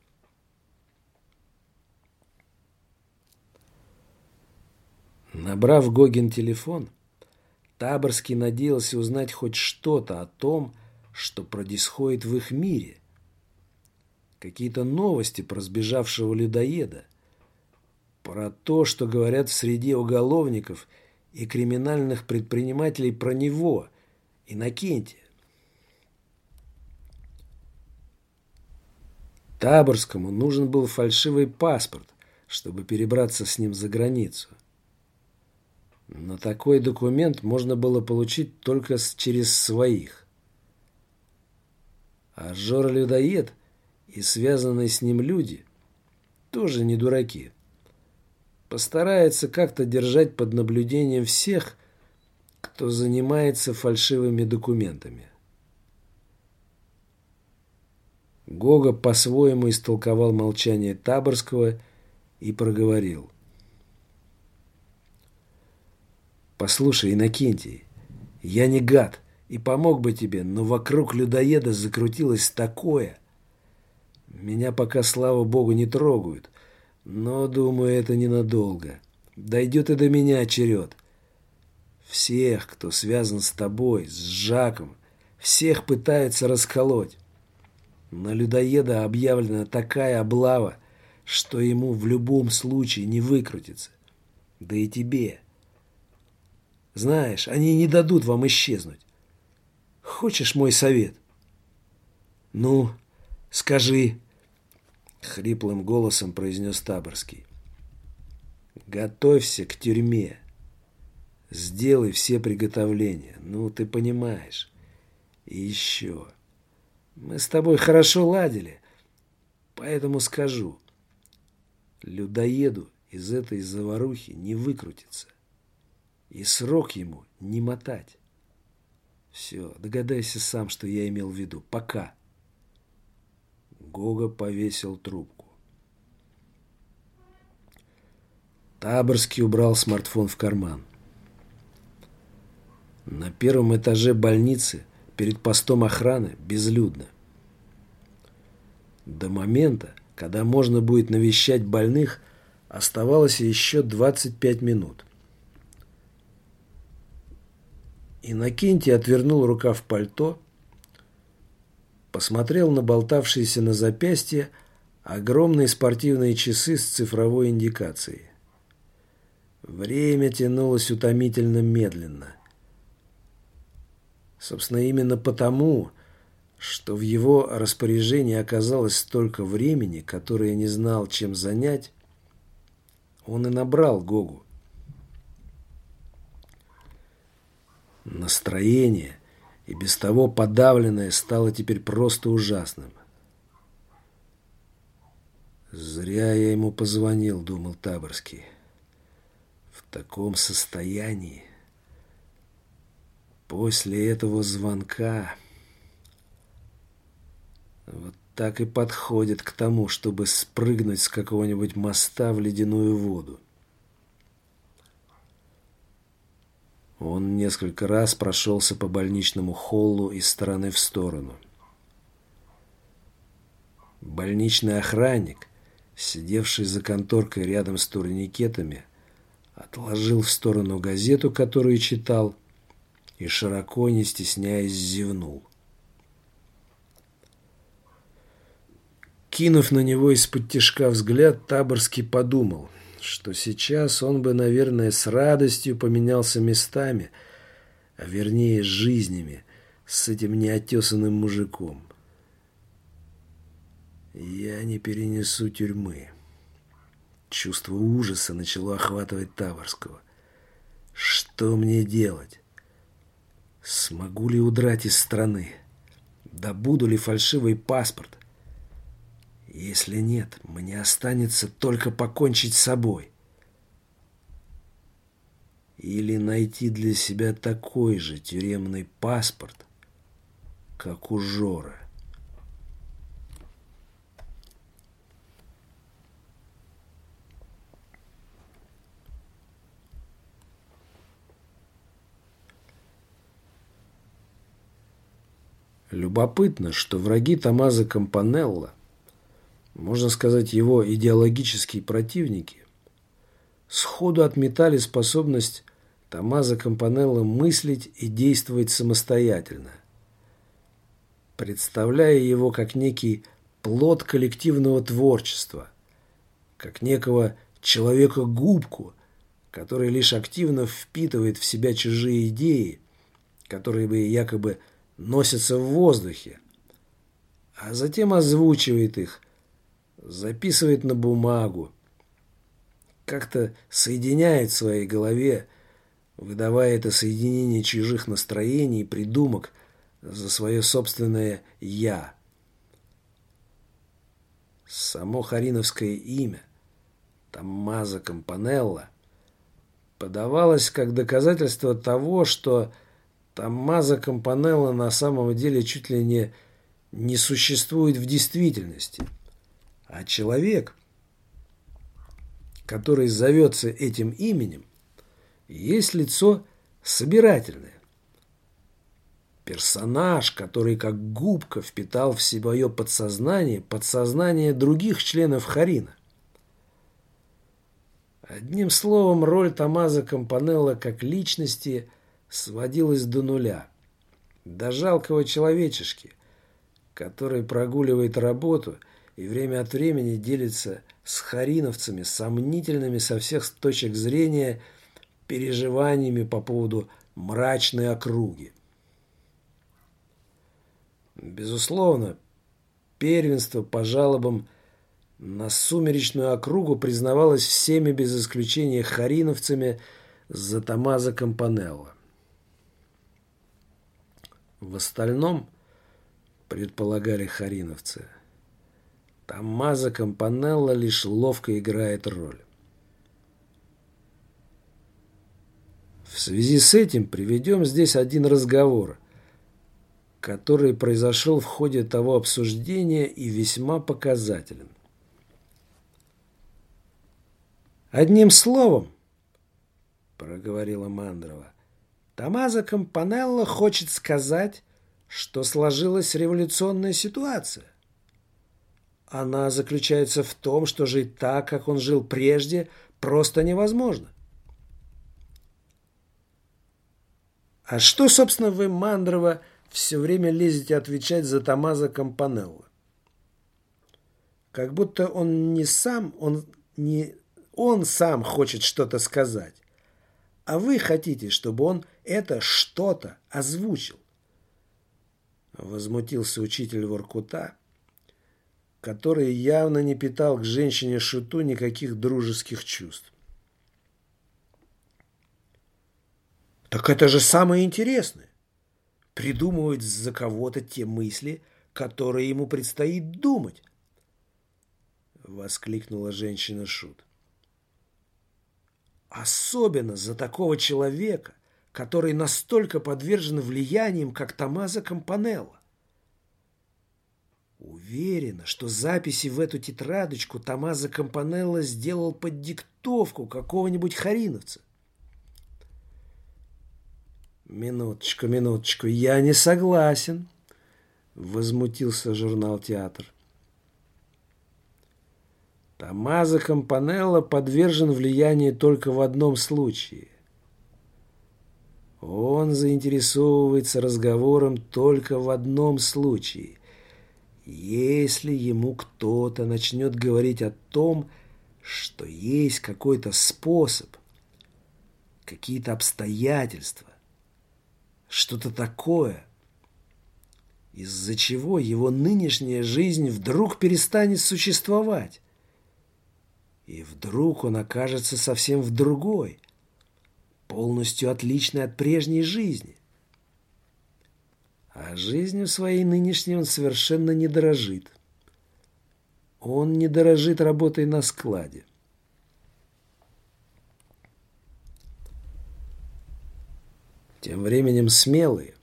Набрав Гогин телефон, Таборский надеялся узнать хоть что-то о том, что происходит в их мире. Какие-то новости про сбежавшего людоеда, про то, что говорят в среде уголовников и криминальных предпринимателей про него, Иннокентия. Таборскому нужен был фальшивый паспорт, чтобы перебраться с ним за границу. Но такой документ можно было получить только через своих. А Жора-людоед и связанные с ним люди тоже не дураки. Постарается как-то держать под наблюдением всех, кто занимается фальшивыми документами. Гога по-своему истолковал молчание Таборского и проговорил. «Послушай, Иннокентий, я не гад и помог бы тебе, но вокруг людоеда закрутилось такое. Меня пока, слава богу, не трогают, но, думаю, это ненадолго. Дойдет и до меня черед. Всех, кто связан с тобой, с Жаком, всех пытаются расколоть. На людоеда объявлена такая облава, что ему в любом случае не выкрутится. Да и тебе. Знаешь, они не дадут вам исчезнуть. Хочешь мой совет? Ну, скажи, хриплым голосом произнес Таборский. Готовься к тюрьме. Сделай все приготовления. Ну, ты понимаешь. И еще. Мы с тобой хорошо ладили, поэтому скажу. Людоеду из этой заварухи не выкрутится. И срок ему не мотать. Все, догадайся сам, что я имел в виду. Пока. Гога повесил трубку. Таборский убрал смартфон в карман. На первом этаже больницы перед постом охраны безлюдно. До момента, когда можно будет навещать больных, оставалось еще 25 минут. Иннокентий отвернул рукав пальто, посмотрел на болтавшиеся на запястье огромные спортивные часы с цифровой индикацией. Время тянулось утомительно медленно. Собственно, именно потому, что в его распоряжении оказалось столько времени, которое не знал, чем занять, он и набрал Гогу. Настроение, и без того подавленное, стало теперь просто ужасным. «Зря я ему позвонил», — думал Таборский. «В таком состоянии...» После этого звонка вот так и подходит к тому, чтобы спрыгнуть с какого-нибудь моста в ледяную воду. Он несколько раз прошелся по больничному холлу из стороны в сторону. Больничный охранник, сидевший за конторкой рядом с турникетами, отложил в сторону газету, которую читал, и, широко не стесняясь, зевнул. Кинув на него из-под тишка взгляд, Таборский подумал, что сейчас он бы, наверное, с радостью поменялся местами, а вернее жизнями, с этим неотесанным мужиком. Я не перенесу тюрьмы. Чувство ужаса начало охватывать Таборского. Что мне делать? Смогу ли удрать из страны? Добуду ли фальшивый паспорт? Если нет, мне останется только покончить с собой. или найти для себя такой же тюремный паспорт, как у Жоры. Любопытно, что враги Томазо Кампанелло, можно сказать, его идеологические противники, сходу отметали способность Томазо Кампанелло мыслить и действовать самостоятельно, представляя его как некий плод коллективного творчества, как некого человека-губку, который лишь активно впитывает в себя чужие идеи, которые бы якобы носится в воздухе, а затем озвучивает их, записывает на бумагу, как-то соединяет в своей голове, выдавая это соединение чужих настроений и придумок за свое собственное «я». Само хариновское имя, Томмазо Кампанелло, подавалось как доказательство того, что Томмазо Кампанелло на самом деле чуть ли не не существует в действительности. А человек, который зовется этим именем, есть лицо собирательное. Персонаж, который как губка впитал в свое подсознание подсознание других членов Харина. Одним словом, роль Томазо Кампанелло как личности – сводилась до нуля. До жалкого человечешки, который прогуливает работу и время от времени делится с хариновцами сомнительными со всех точек зрения переживаниями по поводу мрачной округи. Безусловно, первенство по жалобам на сумеречную округу признавалось всеми без исключения хариновцами за Томазо Кампанелло. В остальном, предполагали хариновцы, Томмазо Кампанелло лишь ловко играет роль. В связи с этим приведем здесь один разговор, который произошел в ходе того обсуждения и весьма показателен. «Одним словом», — проговорила Мандрова, Томазо Кампанелло хочет сказать, что сложилась революционная ситуация. Она заключается в том, что жить так, как он жил прежде, просто невозможно. А что, собственно, вы, Мандрова, все время лезете отвечать за Томазо Кампанелло? Как будто он не сам, он не он сам хочет что-то сказать, а вы хотите, чтобы он это что-то озвучил. Возмутился учитель Воркута, который явно не питал к женщине Шуту никаких дружеских чувств. Так это же самое интересное. Придумывать за кого-то те мысли, которые ему предстоит думать. Воскликнула женщина Шут. Особенно за такого человека, который настолько подвержен влияниям, как Томазо Кампанелло. Уверена, что записи в эту тетрадочку Томазо Кампанелло сделал под диктовку какого-нибудь хариновца. «Минуточку, минуточку, я не согласен», — возмутился журнал «Театр». Томазо Кампанелло подвержен влиянию только в одном случае — он заинтересовывается разговором только в одном случае. Если ему кто-то начнет говорить о том, что есть какой-то способ, какие-то обстоятельства, что-то такое, из-за чего его нынешняя жизнь вдруг перестанет существовать. И вдруг он окажется совсем в другой – полностью отличной от прежней жизни. А жизнью своей нынешней он совершенно не дорожит. Он не дорожит работой на складе. Тем временем смелые,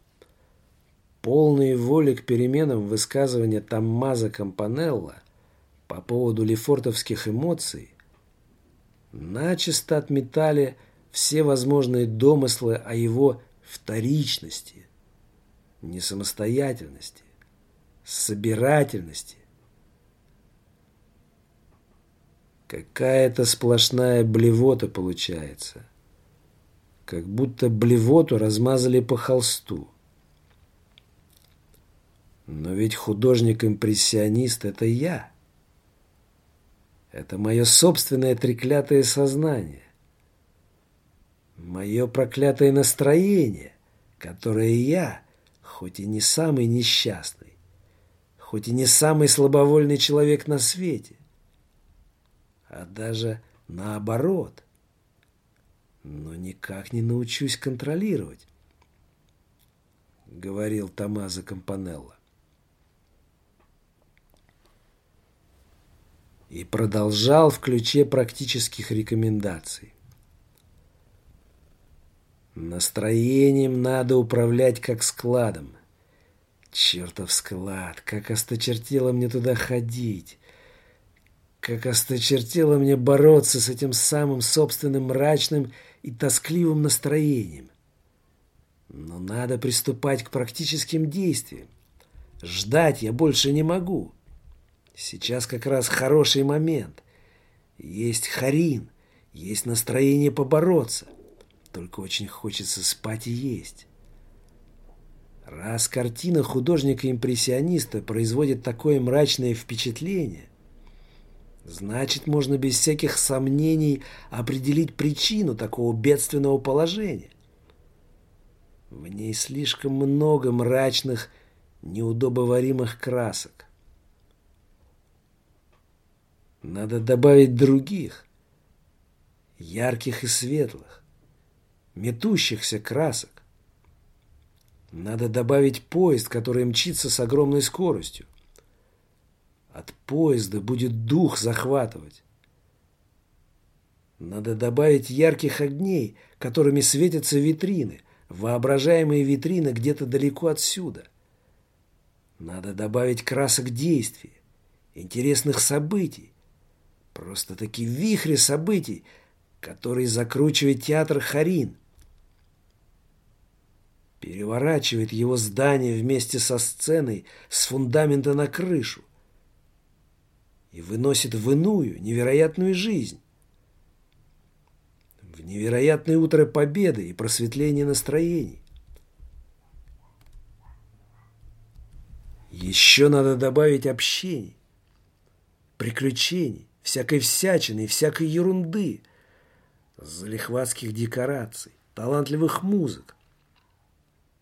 полные воли к переменам высказывания Томмазо Кампанелла по поводу лефортовских эмоций начисто отметали все возможные домыслы о его вторичности, несамостоятельности, собирательности. Какая-то сплошная блевота получается. Как будто блевоту размазали по холсту. Но ведь художник-импрессионист — это я. Это мое собственное треклятое сознание. Мое проклятое настроение, которое я, хоть и не самый несчастный, хоть и не самый слабовольный человек на свете, а даже наоборот, но никак не научусь контролировать, говорил Томазо Кампанелло. И продолжал в ключе практических рекомендаций. Настроением надо управлять как складом. Чертов склад, как осточертело мне туда ходить. Как осточертело мне бороться с этим самым собственным мрачным и тоскливым настроением. Но надо приступать к практическим действиям. Ждать я больше не могу. Сейчас как раз хороший момент. Есть Харин, есть настроение побороться. Только очень хочется спать и есть. Раз картина художника-импрессиониста производит такое мрачное впечатление, значит, можно без всяких сомнений определить причину такого бедственного положения. В ней слишком много мрачных, неудобоваримых красок. Надо добавить других, ярких и светлых, метущихся красок. Надо добавить поезд, который мчится с огромной скоростью. От поезда будет дух захватывать. Надо добавить ярких огней, которыми светятся витрины, воображаемые витрины где-то далеко отсюда. Надо добавить красок действий, интересных событий, просто-таки вихри событий, которые закручивает театр Харин – переворачивает его здание вместе со сценой с фундамента на крышу и выносит в иную, невероятную жизнь. В невероятное утро победы и просветления настроений. Еще надо добавить общений, приключений, всякой всячины и всякой ерунды, залихватских декораций, талантливых музык,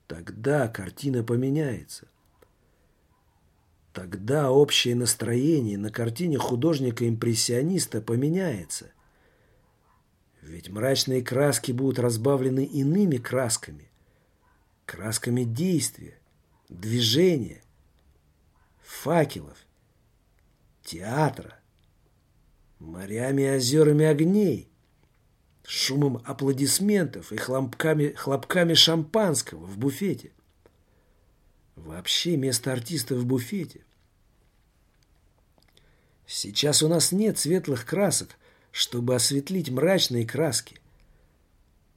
Тогда картина поменяется. Тогда общее настроение на картине художника-импрессиониста поменяется. Ведь мрачные краски будут разбавлены иными красками. Красками действия, движения, факелов, театра, морями и озерами огней – шумом аплодисментов и хлопками, хлопками шампанского в буфете. Вообще место артиста в буфете. Сейчас у нас нет светлых красок, чтобы осветлить мрачные краски.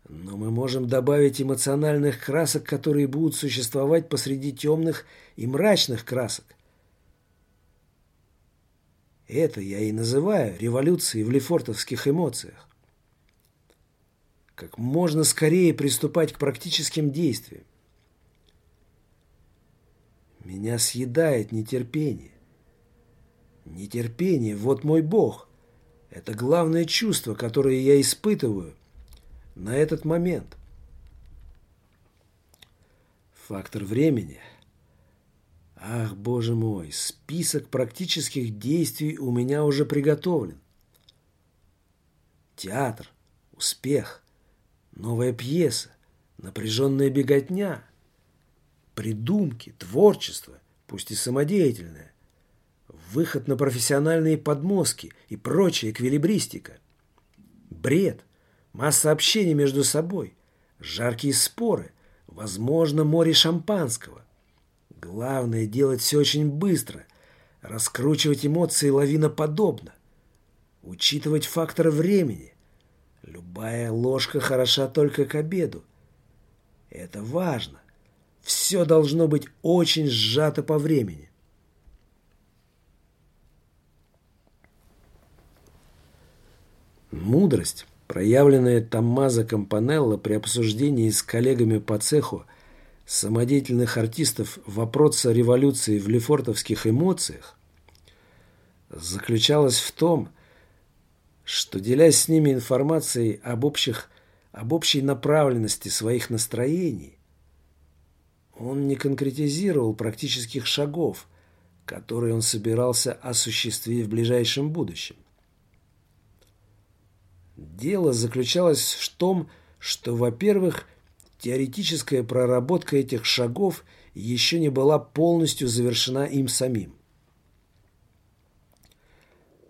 Но мы можем добавить эмоциональных красок, которые будут существовать посреди темных и мрачных красок. Это я и называю революцией в лефортовских эмоциях как можно скорее приступать к практическим действиям. Меня съедает нетерпение. Нетерпение – вот мой Бог. Это главное чувство, которое я испытываю на этот момент. Фактор времени. Ах, боже мой, список практических действий у меня уже приготовлен. Театр, успех – Новая пьеса, напряженная беготня, придумки, творчество, пусть и самодеятельное, выход на профессиональные подмозги и прочая эквилибристика, бред, масса общения между собой, жаркие споры, Возможно, море шампанского. Главное делать все очень быстро, раскручивать эмоции лавиноподобно, учитывать факторы времени. Любая ложка хороша только к обеду. Это важно. Все должно быть очень сжато по времени. Мудрость, проявленная Томмазо Кампанелло при обсуждении с коллегами по цеху самодеятельных артистов вопроса революции в лефортовских эмоциях, заключалась в том, что, делясь с ними информацией об, общих, об общей направленности своих настроений, он не конкретизировал практических шагов, которые он собирался осуществить в ближайшем будущем. Дело заключалось в том, что, во-первых, теоретическая проработка этих шагов еще не была полностью завершена им самим.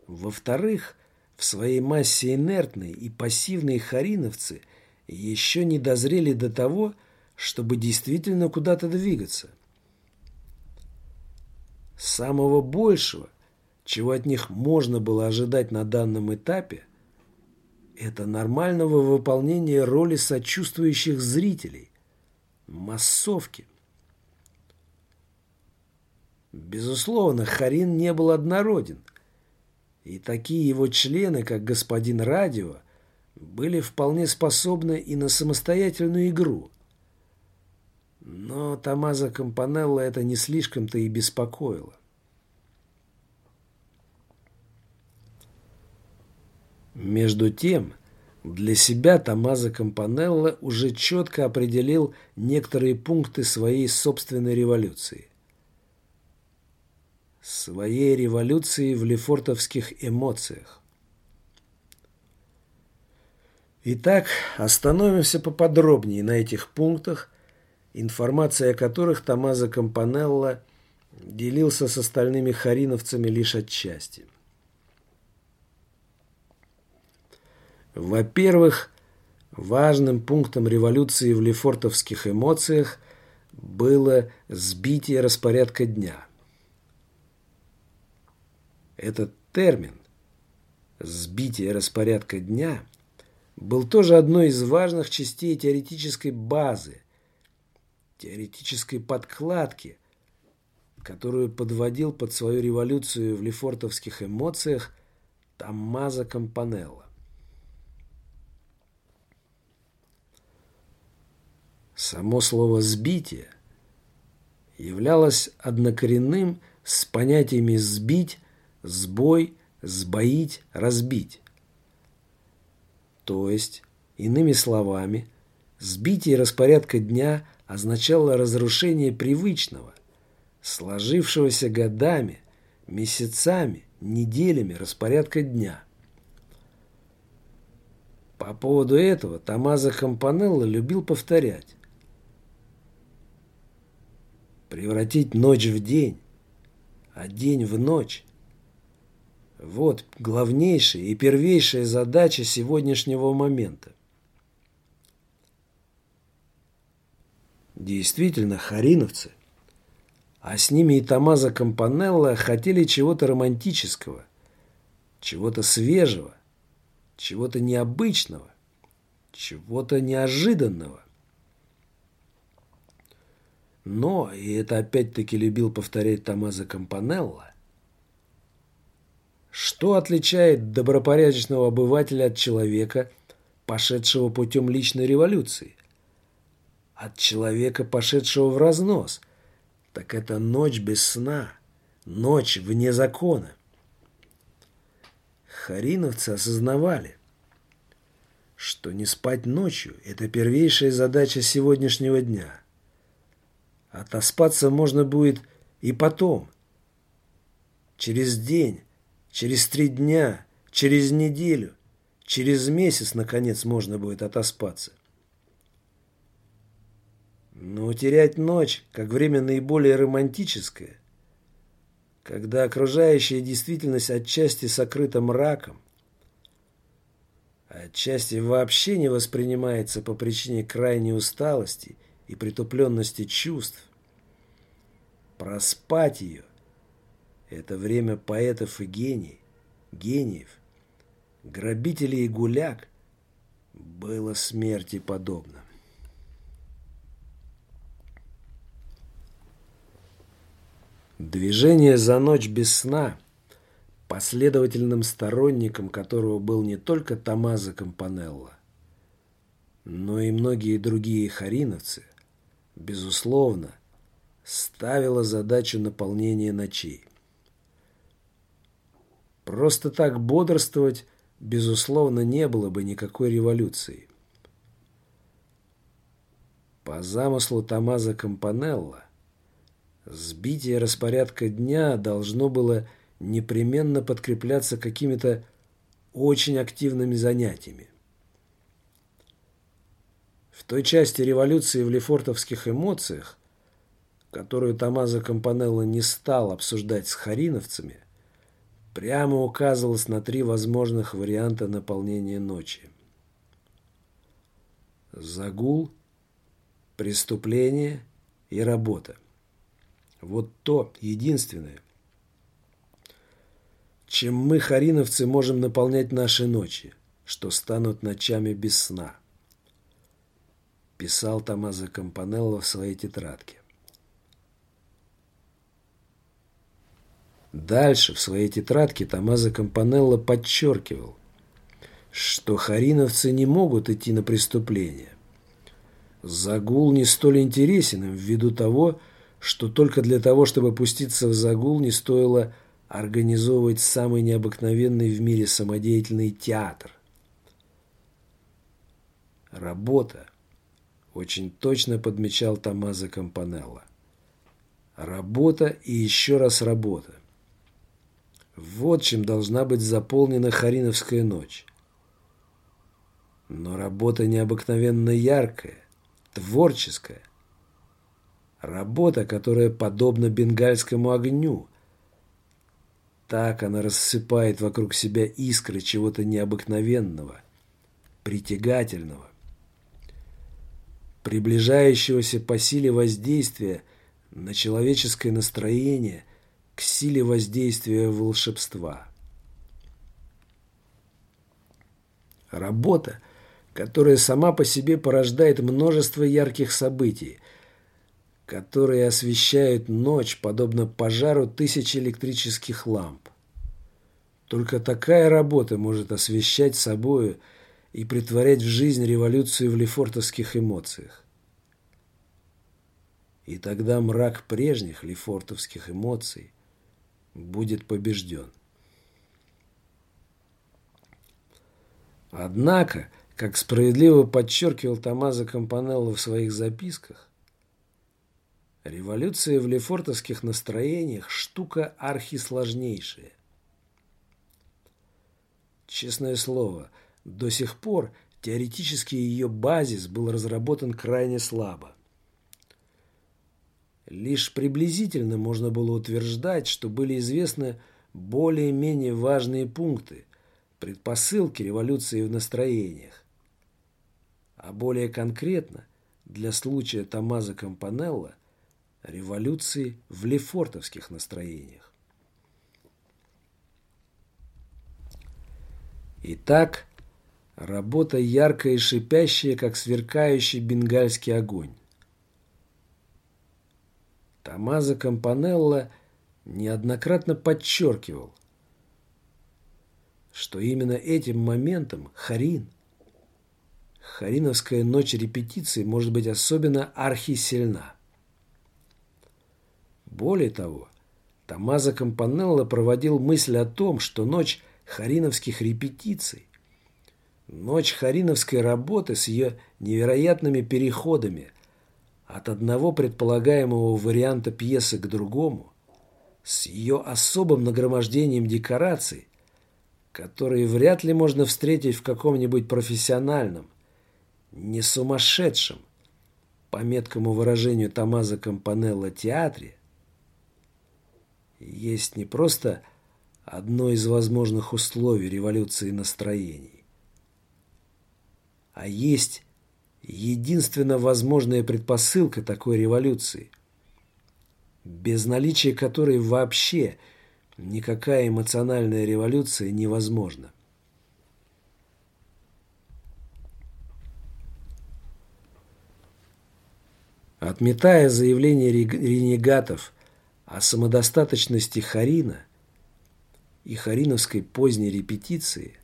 Во-вторых, в своей массе инертные и пассивные хариновцы еще не дозрели до того, чтобы действительно куда-то двигаться. Самого большего, чего от них можно было ожидать на данном этапе, это нормального выполнения роли сочувствующих зрителей, массовки. Безусловно, Харин не был однороден, и такие его члены, как господин Радио, были вполне способны и на самостоятельную игру. Но Томазо Кампанелло это не слишком-то и беспокоило. Между тем, для себя Томазо Кампанелло уже четко определил некоторые пункты своей собственной революции. Своей революции в лефортовских эмоциях. Итак, остановимся поподробнее на этих пунктах, информация о которых Томазо Кампанелло делился с остальными хариновцами лишь отчасти. Во-первых, важным пунктом революции в лефортовских эмоциях было сбитие распорядка дня. Этот термин «сбитие распорядка дня» был тоже одной из важных частей теоретической базы, теоретической подкладки, которую подводил под свою революцию в лефортовских эмоциях Томмазо Кампанелло. Само слово «сбитие» являлось однокоренным с понятиями «сбить», «сбой», «сбоить», «разбить». То есть, иными словами, сбитие распорядка дня означало разрушение привычного, сложившегося годами, месяцами, неделями распорядка дня. По поводу этого Томазо Кампанелло любил повторять превратить ночь в день, а день в ночь. Вот главнейшая и первейшая задача сегодняшнего момента. Действительно, хариновцы, а с ними и Томазо Кампанелло хотели чего-то романтического, чего-то свежего, чего-то необычного, чего-то неожиданного. Но, и это опять-таки любил повторять Томазо Кампанелло, что отличает добропорядочного обывателя от человека, пошедшего путем личной революции? От человека, пошедшего в разнос. Так это ночь без сна, ночь вне закона. Хариновцы осознавали, что не спать ночью – это первейшая задача сегодняшнего дня – Отоспаться можно будет и потом. Через день, через три дня, через неделю, через месяц, наконец, можно будет отоспаться. Но утерять ночь, как время наиболее романтическое, когда окружающая действительность отчасти сокрыта мраком, отчасти вообще не воспринимается по причине крайней усталости и притупленности чувств, проспать ее – это время поэтов и гений, гениев, грабителей и гуляк было смерти подобно. Движение за ночь без сна, последовательным сторонником которого был не только Томазо Кампанелло, но и многие другие хариновцы, безусловно, ставило задачу наполнения ночей. Просто так бодрствовать, безусловно, не было бы никакой революции. По замыслу Томазо Кампанелло, сбитие распорядка дня должно было непременно подкрепляться какими-то очень активными занятиями. В той части революции в лефортовских эмоциях, которую Томазо Кампанелло не стал обсуждать с хариновцами, прямо указывалось на три возможных варианта наполнения ночи. Загул, преступление и работа. Вот то единственное, чем мы, хариновцы, можем наполнять наши ночи, что станут ночами без сна. Писал Томазо Кампанелло в своей тетрадке. Дальше в своей тетрадке Томазо Кампанелло подчеркивал, что хариновцы не могут идти на преступление. Загул не столь интересен им ввиду того, что только для того, чтобы пуститься в загул, не стоило организовывать самый необыкновенный в мире самодеятельный театр. Работа, очень точно подмечал Томазо Кампанелло. Работа и еще раз работа. Вот чем должна быть заполнена Хариновская ночь. Но работа необыкновенно яркая, творческая. Работа, которая подобна бенгальскому огню. Так она рассыпает вокруг себя искры чего-то необыкновенного, притягательного, приближающегося по силе воздействия на человеческое настроение к силе воздействия волшебства. Работа, которая сама по себе порождает множество ярких событий, которые освещают ночь, подобно пожару тысячи электрических ламп. Только такая работа может освещать собою и притворять в жизнь революцию в лефортовских эмоциях. И тогда мрак прежних лефортовских эмоций будет побежден. Однако, как справедливо подчеркивал Томазо Кампанелло в своих записках, революция в лефортовских настроениях – штука архисложнейшая. Честное слово, до сих пор теоретически ее базис был разработан крайне слабо. Лишь приблизительно можно было утверждать, что были известны более-менее важные пункты, предпосылки революции в настроениях. А более конкретно, для случая Томазо Кампанелло, революции в лефортовских настроениях. Итак, работа яркая и шипящая, как сверкающий бенгальский огонь. Томазо Кампанелло неоднократно подчеркивал, что именно этим моментом Харин, Хариновская ночь репетиции может быть особенно архисильна. Более того, Томазо Кампанелло проводил мысль о том, что ночь хариновских репетиций, ночь хариновской работы с ее невероятными переходами от одного предполагаемого варианта пьесы к другому, с ее особым нагромождением декораций, которые вряд ли можно встретить в каком-нибудь профессиональном, не сумасшедшем, по меткому выражению Томазо Кампанелло, театре, есть не просто одно из возможных условий революции настроений, а есть единственно возможная предпосылка такой революции, без наличия которой вообще никакая эмоциональная революция невозможна. Отметая заявление ренегатов о самодостаточности Харина и хариновской поздней репетиции,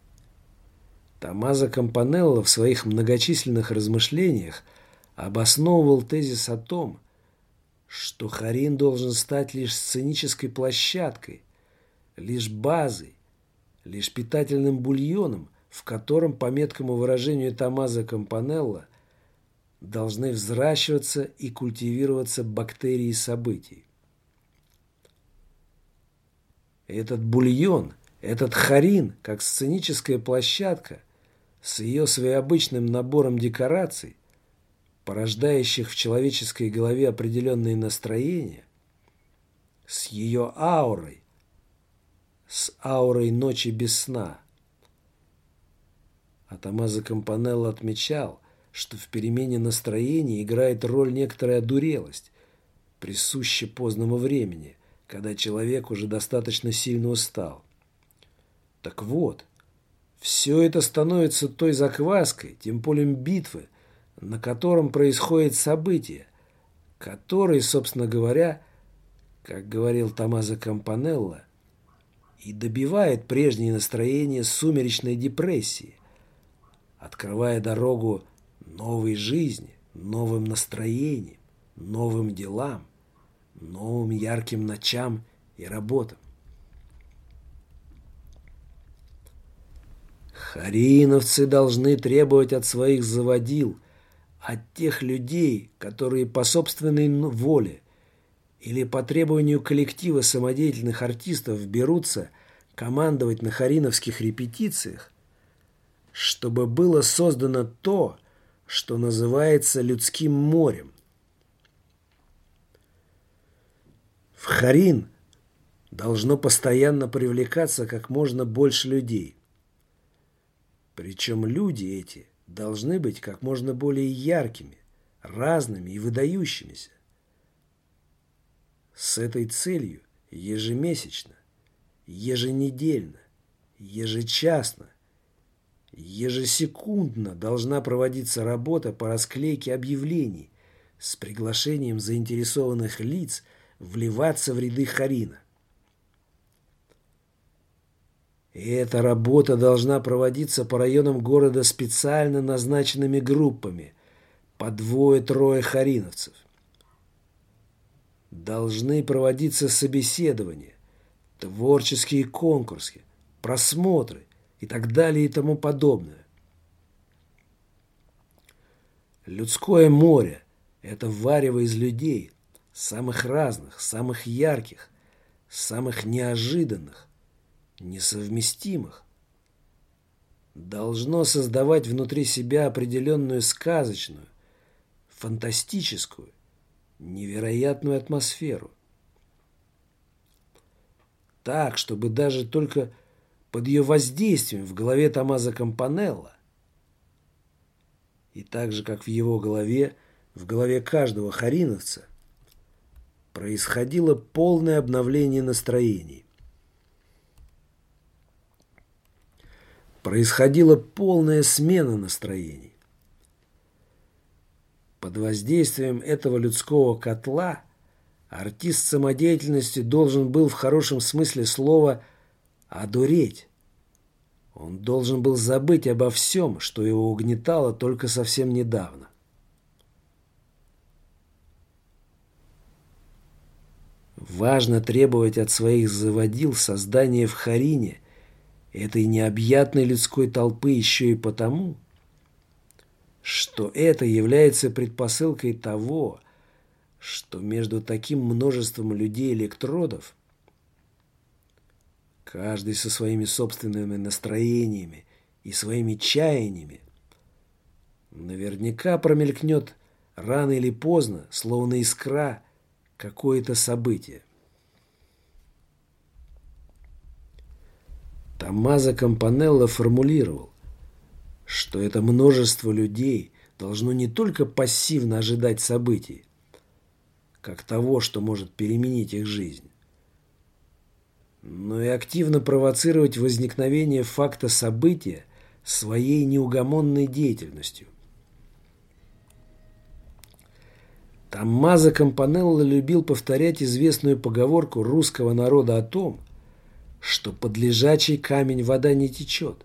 Томазо Кампанелло в своих многочисленных размышлениях обосновывал тезис о том, что Харин должен стать лишь сценической площадкой, лишь базой, лишь питательным бульоном, в котором, по меткому выражению Томазо Кампанелло, должны взращиваться и культивироваться бактерии событий. Этот бульон, этот харин, как сценическая площадка – с ее своеобычным набором декораций, порождающих в человеческой голове определенные настроения, с ее аурой, с аурой ночи без сна. А Томазо Кампанелло отмечал, что в перемене настроения играет роль некоторая одурелость, присущая поздному времени, когда человек уже достаточно сильно устал. Так вот, все это становится той закваской, тем полем битвы, на котором происходит событие, который, собственно говоря, как говорил Томазо Кампанелло, и добивает прежнее настроение сумеречной депрессии, открывая дорогу новой жизни, новым настроениям, новым делам, новым ярким ночам и работам. Хариновцы должны требовать от своих заводил, от тех людей, которые по собственной воле или по требованию коллектива самодеятельных артистов берутся командовать на хариновских репетициях, чтобы было создано то, что называется людским морем. В Харин должно постоянно привлекаться как можно больше людей – причем люди эти должны быть как можно более яркими, разными и выдающимися. С этой целью ежемесячно, еженедельно, ежечасно, ежесекундно должна проводиться работа по расклейке объявлений с приглашением заинтересованных лиц вливаться в ряды Харина. И эта работа должна проводиться по районам города специально назначенными группами, по двое-трое хариновцев. Должны проводиться собеседования, творческие конкурсы, просмотры и так далее и тому подобное. Людское море – это варево из людей, самых разных, самых ярких, самых неожиданных, несовместимых. Должно создавать внутри себя определенную сказочную, фантастическую, невероятную атмосферу. Так, чтобы даже только под ее воздействием в голове Томазо Кампанелла и так же, как в его голове, в голове каждого хариновца, происходило полное обновление настроений. Происходила полная смена настроений. Под воздействием этого людского котла артист самодеятельности должен был в хорошем смысле слова «одуреть». Он должен был забыть обо всем, что его угнетало только совсем недавно. Важно требовать от своих заводил создания в Харине этой необъятной людской толпы еще и потому, что это является предпосылкой того, что между таким множеством людей-электродов, каждый со своими собственными настроениями и своими чаяниями, наверняка промелькнет рано или поздно, словно искра, какое-то событие. Томмазо Кампанелло формулировал, что это множество людей должно не только пассивно ожидать событий, как того, что может переменить их жизнь, но и активно провоцировать возникновение факта события своей неугомонной деятельностью. Томмазо Кампанелло любил повторять известную поговорку русского народа о том, что под лежачий камень вода не течет.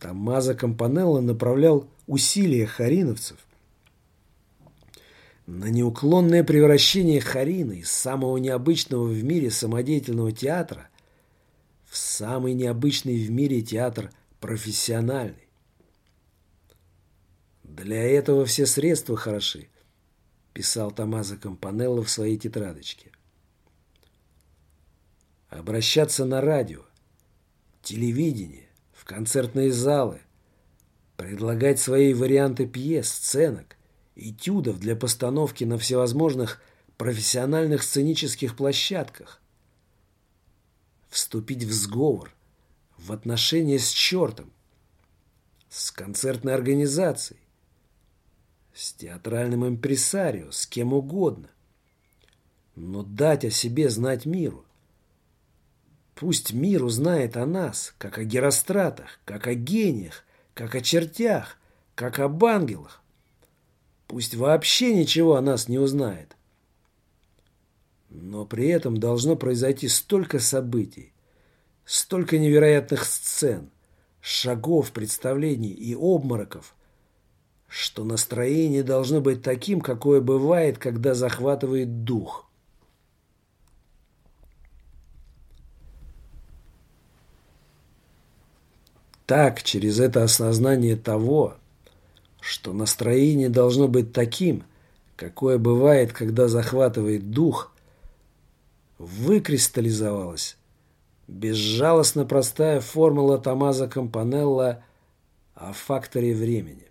Томмазо Кампанелло направлял усилия хариновцев на неуклонное превращение Харины из самого необычного в мире самодеятельного театра в самый необычный в мире театр профессиональный. Для этого все средства хороши, писал Томазо Кампанелло в своей тетрадочке. Обращаться на радио, телевидение, в концертные залы, предлагать свои варианты пьес, сценок, этюдов для постановки на всевозможных профессиональных сценических площадках, вступить в сговор, в отношения с чертом, с концертной организацией, с театральным импресарио, с кем угодно, но дать о себе знать миру, Пусть мир узнает о нас, как о геростратах, как о гениях, как о чертях, как об ангелах. Пусть вообще ничего о нас не узнает. Но при этом должно произойти столько событий, столько невероятных сцен, шагов, представлений и обмороков, что настроение должно быть таким, какое бывает, когда захватывает дух. Так, через это осознание того, что настроение должно быть таким, какое бывает, когда захватывает дух, выкристаллизовалась безжалостно простая формула Томазо Кампанелла о факторе времени.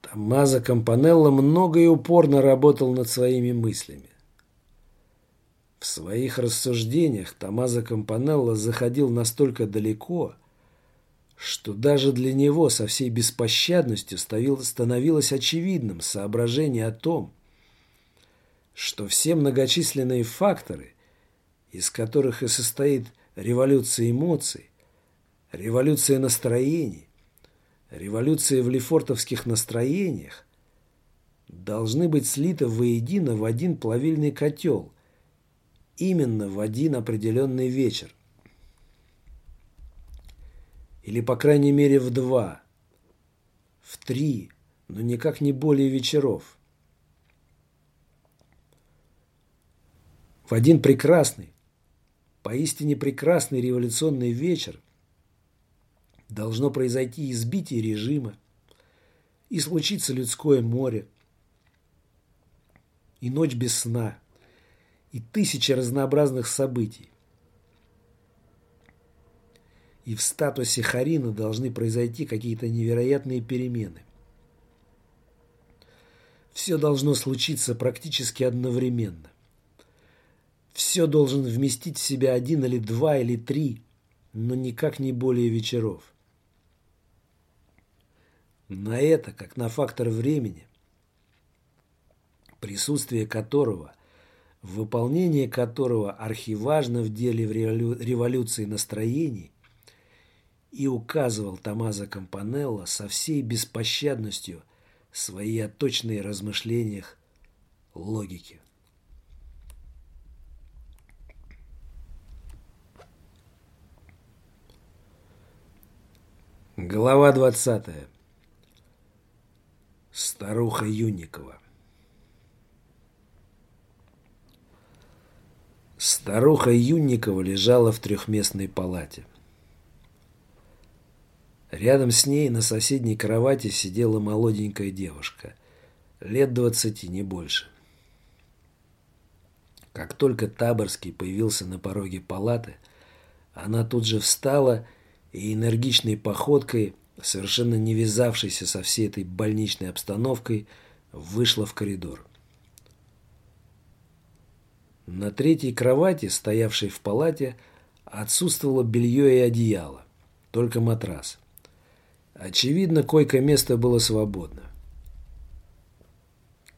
Томазо Кампанелло много и упорно работал над своими мыслями. В своих рассуждениях Томазо Кампанелло заходил настолько далеко, что даже для него со всей беспощадностью становилось очевидным соображение о том, что все многочисленные факторы, из которых и состоит революция эмоций, революция настроений, революция в лефортовских настроениях, должны быть слиты воедино в один плавильный котел – именно в один определенный вечер. Или, по крайней мере, в два, в три, но никак не более вечеров. В один прекрасный, поистине прекрасный революционный вечер должно произойти избитие режима, и случится людское море, и ночь без сна – и тысячи разнообразных событий. И в статусе Харина должны произойти какие-то невероятные перемены. Все должно случиться практически одновременно. Все должен вместить в себя один или два или три, но никак не более вечеров. На это, как на фактор времени, присутствие которого выполнение которого архиважно в деле революции настроений, и указывал Томазо Кампанелло со всей беспощадностью свои оточные размышлениях логики. Глава 20. Старуха Юникова. Старуха Юнникова лежала в трехместной палате. Рядом с ней на соседней кровати сидела молоденькая девушка, лет двадцати, не больше. Как только Таборский появился на пороге палаты, она тут же встала и энергичной походкой, совершенно не вязавшейся со всей этой больничной обстановкой, вышла в коридор. На третьей кровати, стоявшей в палате, отсутствовало белье и одеяло. только матрас. Очевидно, койко-место было свободно.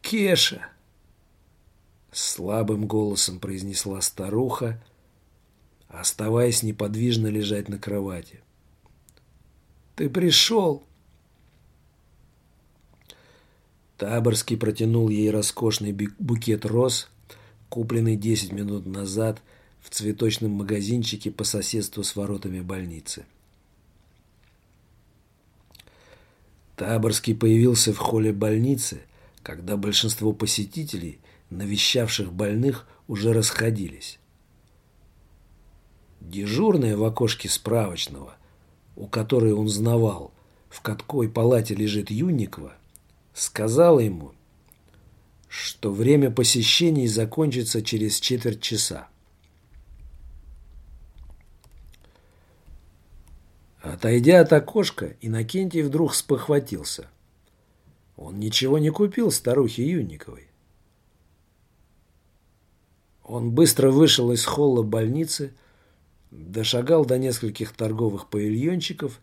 «Кеша!» Слабым голосом произнесла старуха, оставаясь неподвижно лежать на кровати. «Ты пришел!» Таборский протянул ей роскошный букет роз, купленный 10 минут назад в цветочном магазинчике по соседству с воротами больницы. Таборский появился в холле больницы, когда большинство посетителей, навещавших больных, уже расходились. Дежурная в окошке справочного, у которой он знавал, в какой палате лежит Юнникова, сказала ему, что время посещений закончится через четверть часа. Отойдя от окошка, Иннокентий вдруг спохватился. Он ничего не купил старухе Юнниковой. Он быстро вышел из холла больницы, дошагал до нескольких торговых павильончиков,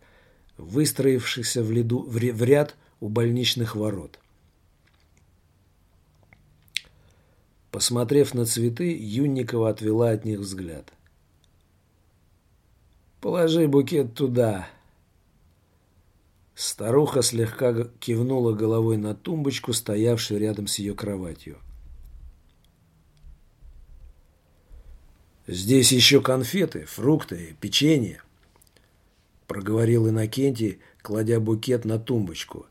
выстроившихся в, лиду, в ряд у больничных ворот. Посмотрев на цветы, Юнникова отвела от них взгляд. «Положи букет туда». Старуха слегка кивнула головой на тумбочку, стоявшую рядом с ее кроватью. «Здесь еще конфеты, фрукты, печенье», — проговорил Иннокентий, кладя букет на тумбочку,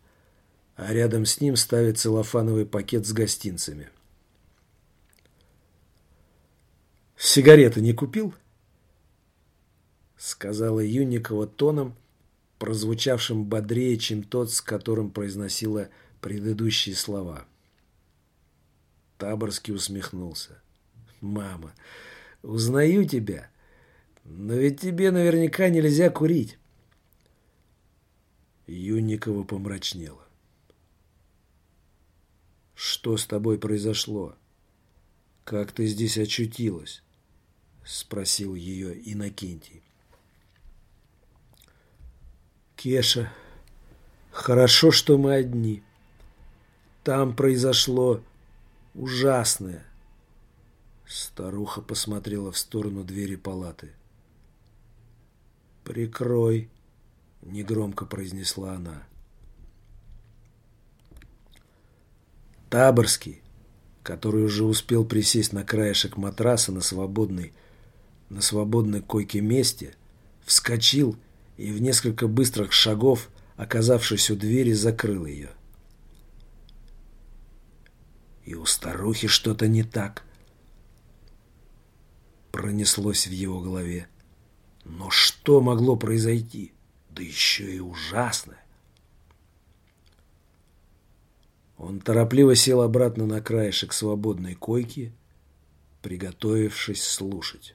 а рядом с ним ставит целлофановый пакет с гостинцами. «Сигареты не купил?» сказала Юникова тоном, прозвучавшим бодрее, чем тот, с которым произносила предыдущие слова. Таборский усмехнулся. «Мама, узнаю тебя, но ведь тебе наверняка нельзя курить». Юникова помрачнела. «Что с тобой произошло? Как ты здесь очутилась?» — спросил ее Иннокентий. Кеша, хорошо, что мы одни. Там произошло ужасное. Старуха посмотрела в сторону двери палаты. «Прикрой», — негромко произнесла она. Таборский, который уже успел присесть на краешек матраса на свободной, на свободной койке месте, вскочил и в несколько быстрых шагов, оказавшись у двери, закрыл ее. И у старухи что-то не так. Пронеслось в его голове. Но что могло произойти? Да еще и ужасное. Он торопливо сел обратно на краешек свободной койки, приготовившись слушать.